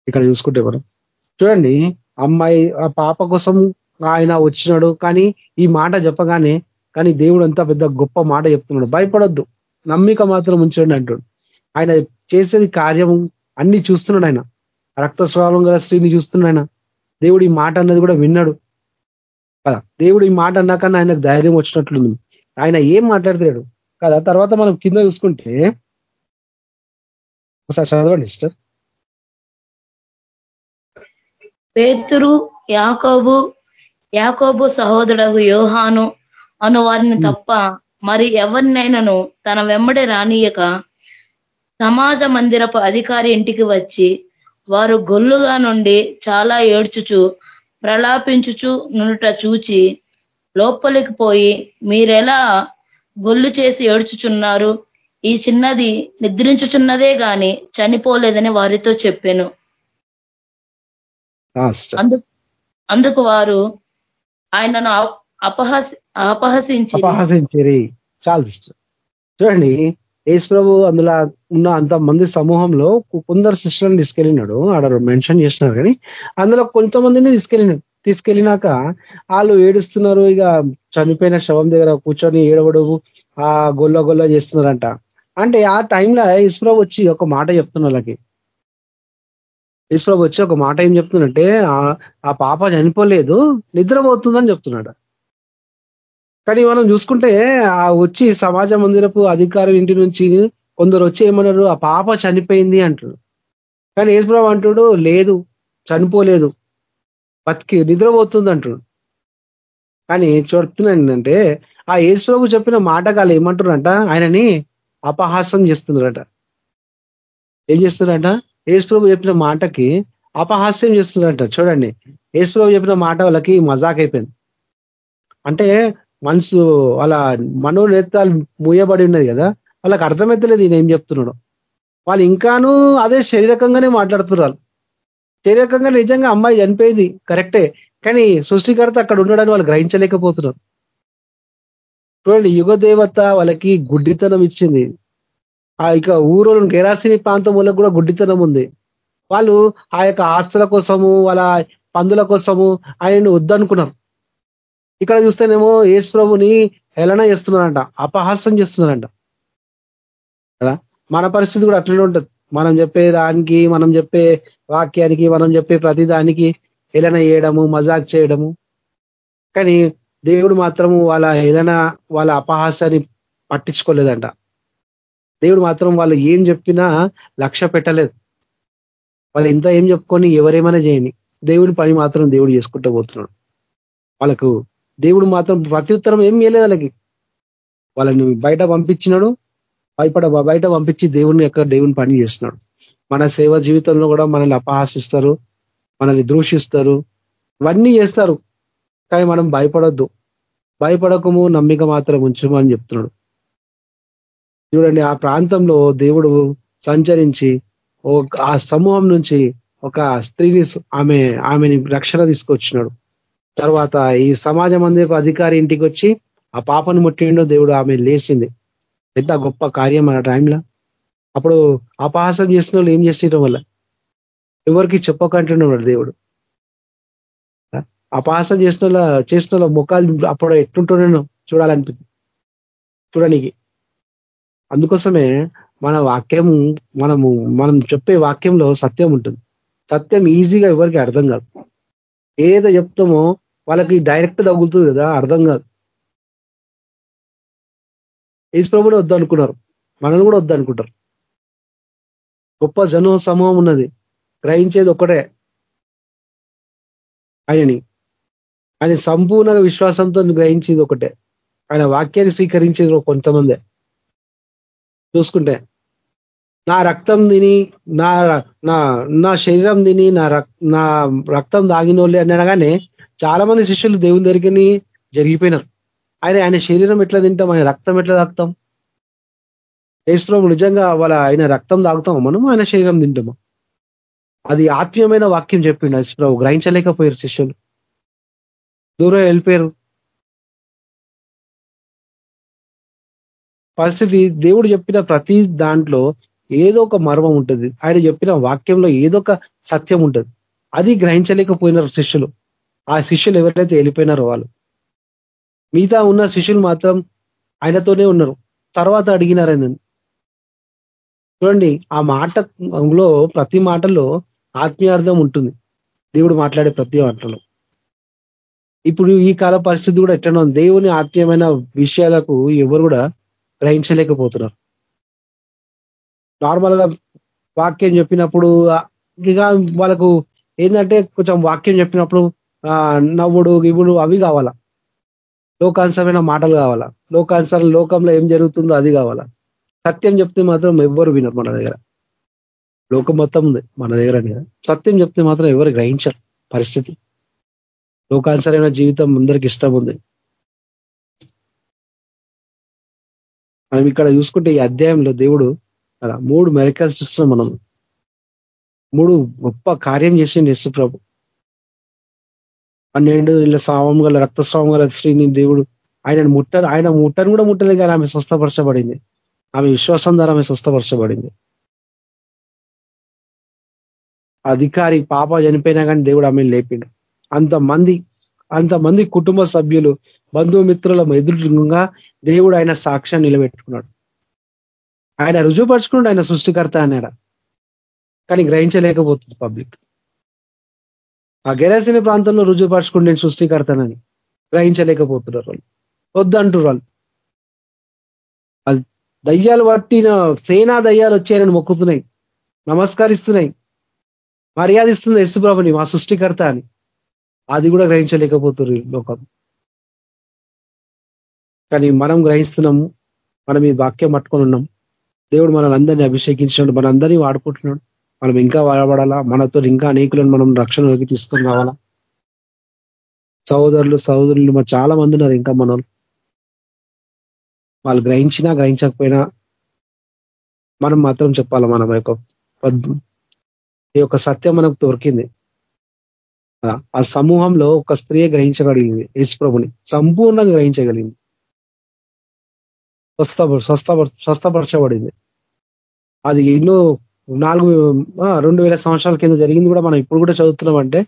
ఇక్కడ చూసుకుంటే మనం. చూడండి అమ్మాయి ఆ పాప కోసం ఆయన వచ్చినాడు కానీ ఈ మాట చెప్పగానే కానీ దేవుడు అంతా పెద్ద గొప్ప మాట చెప్తున్నాడు. భయపడొద్దు. నమ్మిక మాత్రం ఉంచండి అంటాడు. ఆయన చేసేది కార్యం అన్ని చూస్తున్నాడు ఆయన. రక్తస్రావం గల స్త్రీని చూస్తున్నాడు ఆయన. దేవుడు ఈ మాట అన్నది కూడా విన్నాడు. కదా? దేవుడు ఈ మాట అన్నాకన్నా ఆయనకు ధైర్యం వచ్చినట్లుంది. ఆయన ఏం మాట్లాడతాడు కదా? తర్వాత మనం కింద చూసుకుంటే ఒకసారి చదవండి సిస్టర్. పేతురు యాకోబు యాకోబు సహోదరుడు యోహాను అను వారిని తప్ప మరి ఎవరినైనాను తన వెంబడి రానియక సమాజ మందిరపు అధికారి ఇంటికి వచ్చి వారు గొల్లుగా నుండి చాలా ఏడ్చుచు ప్రలాపించుచు నునుట చూచి లోపలికి పోయి మీరెలా గొల్లు చేసి ఏడ్చుచున్నారు ఈ చిన్నది నిద్రించుచున్నదే గాని చనిపోలేదని వారితో చెప్పాను. అందుకు అందుకు వారు ఆయనను అప- అపహసి అపహసించి అపహసించిరి. చాలు చూడండి యేసు ప్రభు అందులో ఉన్న అంత మంది సమూహంలో కొందరు సిస్టర్ని తీసుకెళ్ళినాడు. ఆడ మెన్షన్ చేసినారు కానీ అందులో కొంతమందిని తీసుకెళ్ళినాడు తీసుకెళ్ళినాక వాళ్ళు ఏడుస్తున్నారు. ఇక చనిపోయిన శవం దగ్గర కూర్చొని ఏడవడు ఆ గొల్ల గొల్ల చేస్తున్నారంట. అంటే ఆ టైంలో ఇస్ప్రభు వచ్చి ఒక మాట చెప్తున్న వాళ్ళకి ఇస్ప్రభు వచ్చి ఒక మాట ఏం చెప్తున్నట్టే ఆ- ఆ పాప చనిపోలేదు నిద్రపోతుందని చెప్తున్నాడు. కానీ మనం చూసుకుంటే ఆ వచ్చి సమాజ మందిరపు అధికారం ఇంటి నుంచి కొందరు వచ్చి ఏమన్నారు ఆ పాప చనిపోయింది అంటారు కానీ యేసుప్రభు అంటాడు లేదు చనిపోలేదు బతికి నిద్రపోతుంది అంటాడు కానీ చెప్తున్నాను ఏంటంటే ఆ యేసుప్రభు చెప్పిన మాట ఏమంటున్నారంట ఆయనని అపహాసం చేస్తున్నారట. ఏం చేస్తున్నారట? యేసుప్రభు చెప్పిన మాటకి అపహాస్యం చేస్తున్నారంట చూడండి. యేసుప్రభు చెప్పిన మాట వాళ్ళకి మజాక్ అయిపోయింది. అంటే మనసు వాళ్ళ మనోనేత్రాలు మూయబడి ఉన్నది కదా. వాళ్ళకి అర్థమవుతలేదు ఈయన ఏం చెప్తున్నాడు. వాళ్ళు ఇంకాను అదే శరీరకంగానే మాట్లాడుతున్నారు శరీరకంగా నిజంగా అమ్మాయి చనిపోయింది. కరెక్టే. కానీ సృష్టికర్త అక్కడ ఉన్నాడని వాళ్ళు గ్రహించలేకపోతున్నారు. చూడండి యుగ దేవత వాళ్ళకి గుడ్డితనం ఇచ్చింది. ఆ ఇక ఊరోళ్ళు గెరాసిని ప్రాంతం వాళ్ళకి కూడా గుడ్డితనం ఉంది. వాళ్ళు ఆ యొక్క ఆస్తుల కోసము వాళ్ళ పందుల కోసము ఆయనను వద్దనుకున్నారు. ఇక్కడ చూస్తేనేమో యేసు ప్రభుని హేళన చేస్తున్నారంట అపహాస్యం చేస్తున్నారంట. కదా? మన పరిస్థితి కూడా అట్లనే ఉంటుంది. మనం చెప్పే దానికి మనం చెప్పే వాక్యానికి మనం చెప్పే ప్రతి దానికి హేళన చేయడము మజాక్ చేయడము. కానీ దేవుడు మాత్రము వాళ్ళ హేళన వాళ్ళ అపహాసాన్ని పట్టించుకోలేదంట. దేవుడు మాత్రం వాళ్ళు ఏం చెప్పినా లక్ష్య పెట్టలేదు. వాళ్ళు ఇంత ఏం చెప్పుకొని ఎవరేమైనా చేయని దేవుడి పని మాత్రం దేవుడు చేసుకుంటూ పోతున్నాడు. వాళ్ళకు దేవుడు మాత్రం ప్రత్యుత్తరం ఏం చేయలేదు వాళ్ళకి. వాళ్ళని బయట పంపించినాడు భయపడ బయట పంపించి దేవుని యొక్క దేవుని పని చేస్తున్నాడు. మన సేవ జీవితంలో కూడా మనల్ని అపహాసిస్తారు మనల్ని దూషిస్తారు ఇవన్నీ చేస్తారు. కానీ మనం భయపడొద్దు. భయపడకము నమ్మిక మాత్రం ఉంచమని చెప్తున్నాడు. చూడండి ఆ ప్రాంతంలో దేవుడు సంచరించి ఆ సమూహం నుంచి ఒక స్త్రీని ఆమె ఆమెని రక్షణ తీసుకొచ్చినాడు. తర్వాత ఈ సమాజ మందిరపు అధికారి ఇంటికి వచ్చి ఆ పాపను ముట్టిండో దేవుడు ఆమె లేచింది. పెద్ద గొప్ప కార్యం ఆ టైంలో. అప్పుడు అపహాసం చేసిన వాళ్ళు ఏం చేసేయడం వల్ల ఎవరికి చెప్పకంటున్నాడు దేవుడు. అపహాసం చేసిన వాళ్ళ చేసిన వాళ్ళ ముఖాలు అప్పుడు ఎట్లుంటున్నాను చూడాలనిపించింది చూడడానికి అందుకోసమే మన వాక్యం మనము మనం చెప్పే వాక్యంలో సత్యం ఉంటుంది. సత్యం ఈజీగా ఎవరికి అర్థం కాదు. ఏదో చెప్తామో వాళ్ళకి డైరెక్ట్ తగులుతుంది కదా అర్థం కాదు. ఏసు కూడా వద్దనుకున్నారు మనల్ని కూడా వద్దు అనుకుంటారు. గొప్ప జన సమూహం ఉన్నది. గ్రహించేది ఒకటే ఆయనని. ఆయన సంపూర్ణ విశ్వాసంతో గ్రహించేది ఒకటే ఆయన వాక్యాన్ని స్వీకరించేది కొంతమందే. చూసుకుంటే నా రక్తం తిని నా నా నా శరీరం తిని నా నా రక్తం దాగినోళ్ళే అనగానే చాలా మంది శిష్యులు దేవుని దగ్గరికి జరిగిపోయినారు. ఆయన ఆయన శరీరం ఎట్లా తింటాం? ఆయన రక్తం ఎట్లా తాగుతాం? యేసుప్రభు నిజంగా వాళ్ళ ఆయన రక్తం తాగుతాం మనం ఆయన శరీరం తింటాము? అది ఆత్మీయమైన వాక్యం చెప్పిండు యేసుప్రభు. గ్రహించలేకపోయారు శిష్యులు. దూరం వెళ్ళిపోయారు. పరిస్థితి దేవుడు చెప్పిన ప్రతి దాంట్లో ఏదో ఒక మర్మం ఉంటుంది. ఆయన చెప్పిన వాక్యంలో ఏదో ఒక సత్యం ఉంటుంది. అది గ్రహించలేకపోయినారు శిష్యులు. ఆ శిష్యులు ఎవరైతే వెళ్ళిపోయినారో వాళ్ళు. మిగతా ఉన్న శిష్యులు మాత్రం ఆయనతోనే ఉన్నారు. తర్వాత అడిగినారని చూడండి ఆ మాటలో ప్రతి మాటలో ఆత్మీయార్థం ఉంటుంది. దేవుడు మాట్లాడే ప్రతి మాటలో. ఇప్పుడు ఈ కాల పరిస్థితి కూడా ఎట్లనో దేవుని ఆత్మీయమైన విషయాలకు ఎవరు కూడా గ్రహించలేకపోతున్నారు. నార్మల్గా వాక్యం చెప్పినప్పుడు ఇంకా వాళ్ళకు ఏంటంటే కొంచెం వాక్యం చెప్పినప్పుడు నవ్వుడు గివుడు అవి కావాలా? లోకానుసరమైన మాటలు కావాలా? లోకానుసరం లోకంలో ఏం జరుగుతుందో అది కావాలా? సత్యం చెప్తే మాత్రం ఎవ్వరు వినరు మన దగ్గర. లోకం మొత్తం ఉంది మన దగ్గర సత్యం చెప్తే మాత్రం ఎవరు గ్రహించరు పరిస్థితి. లోకానుసరమైన జీవితం అందరికి ఇష్టం ఉంది. మనం ఇక్కడ చూసుకుంటే ఈ అధ్యాయంలో దేవుడు అలా మూడు మెరికల్స్ చూస్తున్నాం మనం మూడు గొప్ప కార్యం చేసిండు యశు ప్రభు. పన్నెండు ఇళ్ళ స్రావం గల రక్తస్రావం గల స్త్రీని దేవుడు ఆయన ముట్టను ఆయన ముట్టను కూడా ముట్టలేదు కానీ ఆమె స్వస్థపరచబడింది. ఆమె విశ్వాసం ద్వారా ఆమె స్వస్థపరచబడింది. అధికారి పాప చనిపోయినా కానీ దేవుడు ఆమె లేపిండు. అంతమంది అంతమంది కుటుంబ సభ్యులు బంధుమిత్రుల ఎదురుగా దేవుడు ఆయన సాక్ష్యాన్ని నిలబెట్టుకున్నాడు. ఆయన రుజువుపరుచుకున్నాడు ఆయన సృష్టికర్త అన్నాడు. కానీ గ్రహించలేకపోతుంది పబ్లిక్. ఆ గెరాసిన ప్రాంతంలో రుజువుపరచుకుని నేను సృష్టికర్తనని గ్రహించలేకపోతున్నారు వాళ్ళు. వద్దంటారు వాళ్ళు. అది దయ్యాలు పట్టిన సేనా దయ్యాలు వచ్చాయని మొక్కుతున్నాయి. నమస్కరిస్తున్నాయి. మర్యాదిస్తుంది యశుప్రభుని మా సృష్టికర్త అని. అది కూడా గ్రహించలేకపోతున్నారు లోకం. కానీ మనం గ్రహిస్తున్నాము మనం ఈ వాక్యం పట్టుకొని ఉన్నాం. దేవుడు మనల్ని అందరినీ అభిషేకించినాడు మనందరినీ వాడుకుంటున్నాడు. మనం ఇంకా వాడబడాలా? మనతో ఇంకా అనేకులను మనం రక్షణలోకి తీసుకొని రావాలా? సహోదరులు సహోదరులు మా చాలా మంది ఉన్నారు ఇంకా మన వాళ్ళు గ్రహించినా గ్రహించకపోయినా మనం మాత్రం చెప్పాలి మనం యొక్క ఈ యొక్క సత్యం మనకు దొరికింది. ఆ సమూహంలో ఒక స్త్రీ గ్రహించగలిగింది యేసుప్రభుని. సంపూర్ణంగా గ్రహించగలిగింది. స్వస్థ స్వస్థ స్వస్థపరచబడింది అది ఎన్నో నాలుగు రెండు వేల సంవత్సరాల కింద జరిగింది కూడా మనం ఇప్పుడు కూడా చదువుతున్నాం అంటే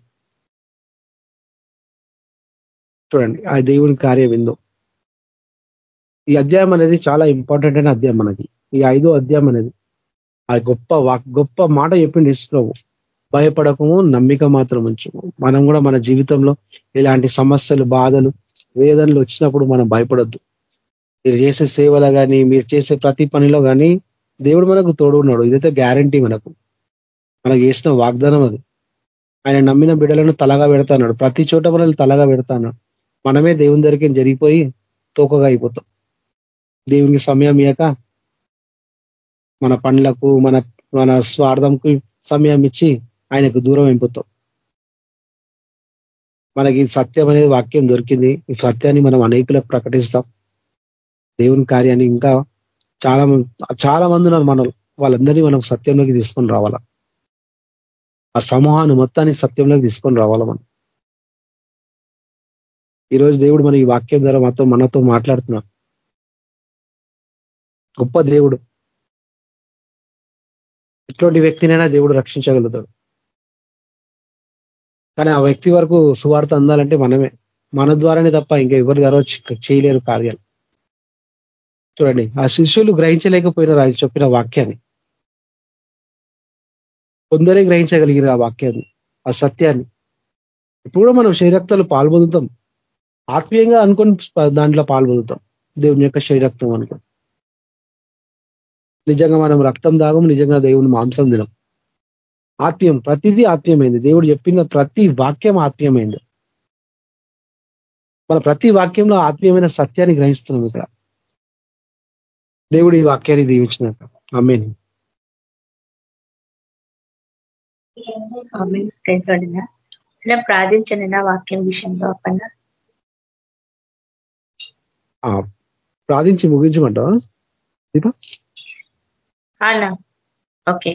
చూడండి ఆ దేవుని కార్యం ఏందో. ఈ అధ్యాయం అనేది చాలా ఇంపార్టెంట్ అయిన అధ్యాయం మనకి. ఈ ఐదో అధ్యాయం అనేది ఆ గొప్ప గొప్ప మాట చెప్పింది ఇస్తున్నావు భయపడకము నమ్మిక మాత్రం ఉంచము. మనం కూడా మన జీవితంలో ఇలాంటి సమస్యలు బాధలు వేదనలు వచ్చినప్పుడు మనం భయపడొద్దు. మీరు చేసే సేవలో కానీ మీరు చేసే ప్రతి పనిలో కానీ దేవుడు మనకు తోడు ఉన్నాడు. ఇదైతే గ్యారంటీ మనకు. మనకు చేసిన వాగ్దానం అది. ఆయన నమ్మిన బిడ్డలను తలగా పెడతాడు ప్రతి చోట మనల్ని తలగా పెడతాడు మనమే దేవుని దగ్గరికి జరిగిపోయి తోకగా అయిపోతాం. దేవునికి సమయం ఇయ్యక మన పనులకు మన మన స్వార్థంకు సమయం ఇచ్చి ఆయనకు దూరం అయిపోతాం. మనకి సత్యం అనేది వాక్యం దొరికింది. ఈ సత్యాన్ని మనం అనేకులకు ప్రకటిస్తాం. దేవుని కార్యాన్ని ఇంకా చాలా చాలా మంది ఉన్నారు మనం వాళ్ళందరినీ మనం సత్యంలోకి తీసుకొని రావాలా? ఆ సమూహాన్ని మొత్తాన్ని సత్యంలోకి తీసుకొని రావాలా మనం? ఈరోజు దేవుడు మన ఈ వాక్యం ద్వారా మాతో మనతో మాట్లాడుతున్నాడు గొప్ప దేవుడు. ఎటువంటి వ్యక్తినైనా దేవుడు రక్షించగలుగుతాడు. కానీ ఆ వ్యక్తి వరకు సువార్త అందాలంటే మనమే. మన ద్వారానే తప్ప ఇంకా ఎవరి ద్వారా చేయలేరు కార్యాలు. చూడండి. ఆ శిష్యులు గ్రహించలేకపోయినారు ఆయన చెప్పిన వాక్యాన్ని. కొందరే గ్రహించగలిగిన ఆ వాక్యాన్ని ఆ సత్యాన్ని. ఇప్పుడు మనం శరీరక్తాలు పాల్పొందుతాం. ఆత్మీయంగా అనుకొని దాంట్లో పాల్పొందుతాం. దేవుని యొక్క శరీరక్తం అనుకో నిజంగా మనం రక్తం దాగం నిజంగా దేవుని మాంసం తినం. ఆత్మీయం ప్రతిదీ ఆత్మీయమైంది. దేవుడు చెప్పిన ప్రతి వాక్యం ఆత్మీయమైంది. మన ప్రతి వాక్యంలో ఆత్మీయమైన సత్యాన్ని గ్రహిస్తున్నాం ఇక్కడ. దేవుడు ఈ వాక్యాన్ని దీవించినాక అమ్మేని వాక్యం విషయంలో ప్రార్థించి ముగించమంటావా? దీప? ఓకే.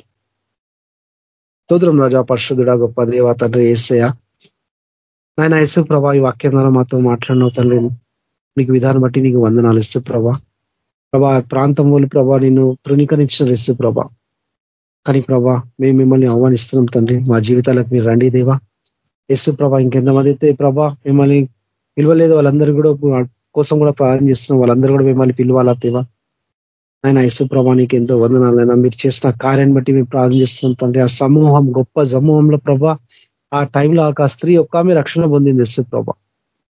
స్తోత్రం రాజా పరిశుద్ధుడా గొప్ప దేవ తండ్రి ఏసయ ఆయన యేసు ప్రభా ఈ వాక్యం ద్వారా మాతో మాట్లాడినావు తండ్రి. నీకు విధానం బట్టి నీకు వందనాలు ఇస్తూ ప్రభా ప్రభా ప్రాంతం వాళ్ళు ప్రభా నేను తృణీకరించిన రెస్సు ప్రభా. కానీ ప్రభా మేము మిమ్మల్ని ఆహ్వానిస్తున్నాం తండ్రి. మా జీవితాలకు మీరు రండి దేవా. ఎస్సు ప్రభా ఇంకెంతమంది అయితే ప్రభా మిమ్మల్ని పిలవలేదు వాళ్ళందరూ కూడా కోసం కూడా ప్రార్థన చేస్తున్నాం వాళ్ళందరూ కూడా మిమ్మల్ని పిలవాలా దేవా. ఆయన యేసు ప్రభా నీకు ఎంతో వందనాలైనా మీరు చేసిన కార్యాన్ని బట్టి మేము ప్రార్థన చేస్తున్నాం తండ్రి. ఆ సమూహం గొప్ప సమూహంలో ప్రభా ఆ టైంలో ఆ స్త్రీ ఒక్క ఆమె రక్షణ పొందింది యేసు ప్రభా.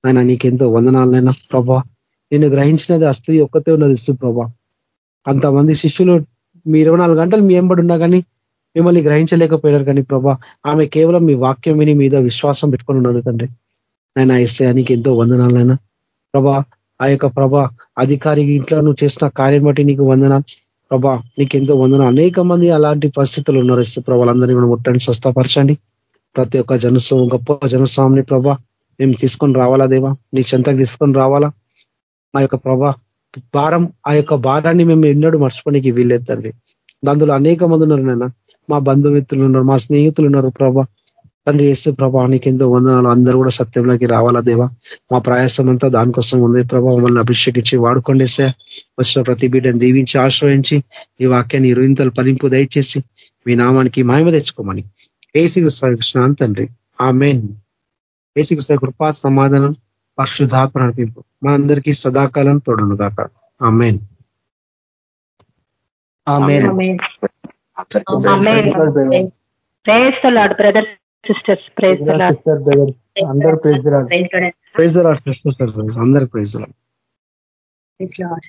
ఆయన నీకెంతో వందనాలైనా ప్రభా. నేను గ్రహించినది ఆ స్త్రీ ఒక్కతే ఉన్నది ఇస్తు ప్రభా. అంతమంది శిష్యులు మీ ఇరవై నాలుగు గంటలు మీ ఎంబడి ఉన్నా కానీ మిమ్మల్ని గ్రహించలేకపోయినారు కానీ ప్రభా ఆమె కేవలం మీ వాక్యం విని మీద విశ్వాసం పెట్టుకొని ఉన్నది తండ్రి. ఆయన ఇస్తే నీకు ఎంతో వందనాలైనా ప్రభా ఆ యొక్క ప్రభా అధికారి ఇంట్లో నువ్వు చేసిన కార్యం బట్టి నీకు వందన ప్రభా నీకు ఎంతో వందన అనేక మంది అలాంటి పరిస్థితులు ఉన్నారు ఇస్తే ప్రభావాలందరినీ మనం ముట్టండి స్వస్థపరచండి. ప్రతి ఒక్క జనస్వామి గొప్ప జనస్వామిని ప్రభా మేము తీసుకొని రావాలా దేవా? నీ చెంతకు తీసుకొని రావాలా? మా యొక్క ప్రభా భారం ఆ యొక్క భారాన్ని మేము ఎన్నడూ మర్చిపోనికి వీల్లేదు తండ్రి. దాందులో అనేక మంది ఉన్నారు నాయన. మా బంధుమిత్రులు ఉన్నారు మా స్నేహితులు ఉన్నారు ప్రభా. తండ్రి వేస్తే ప్రభా నీకు ఎంతో వందనాలు. అందరూ కూడా సత్యంలోకి రావాలా దేవా? మా ప్రయాసం అంతా దానికోసం ఉంది ప్రభా. మమ్మల్ని అభిషేకించి వాడుకోండిస్తే వచ్చిన ప్రతి బిడ్డను దీవించి ఆశ్రయించి ఈ వాక్యాన్ని ఇరువింతలు పలింపు దయచేసి మీ నామానికి మాయమ తెచ్చుకోమని. ఏసీ కృష్ణ తండ్రి. ఆ మెయిన్ ఏసీ కృపా సమాధానం పరిశుద్ధాత్మ నడిపింపు. మనందరికీ సదాకాలం తోడును కాక ఆ main praise brother sisters praise అందరు ప్రైజ్ ప్రైజ్ అందరు ప్రైజ్ లాడ్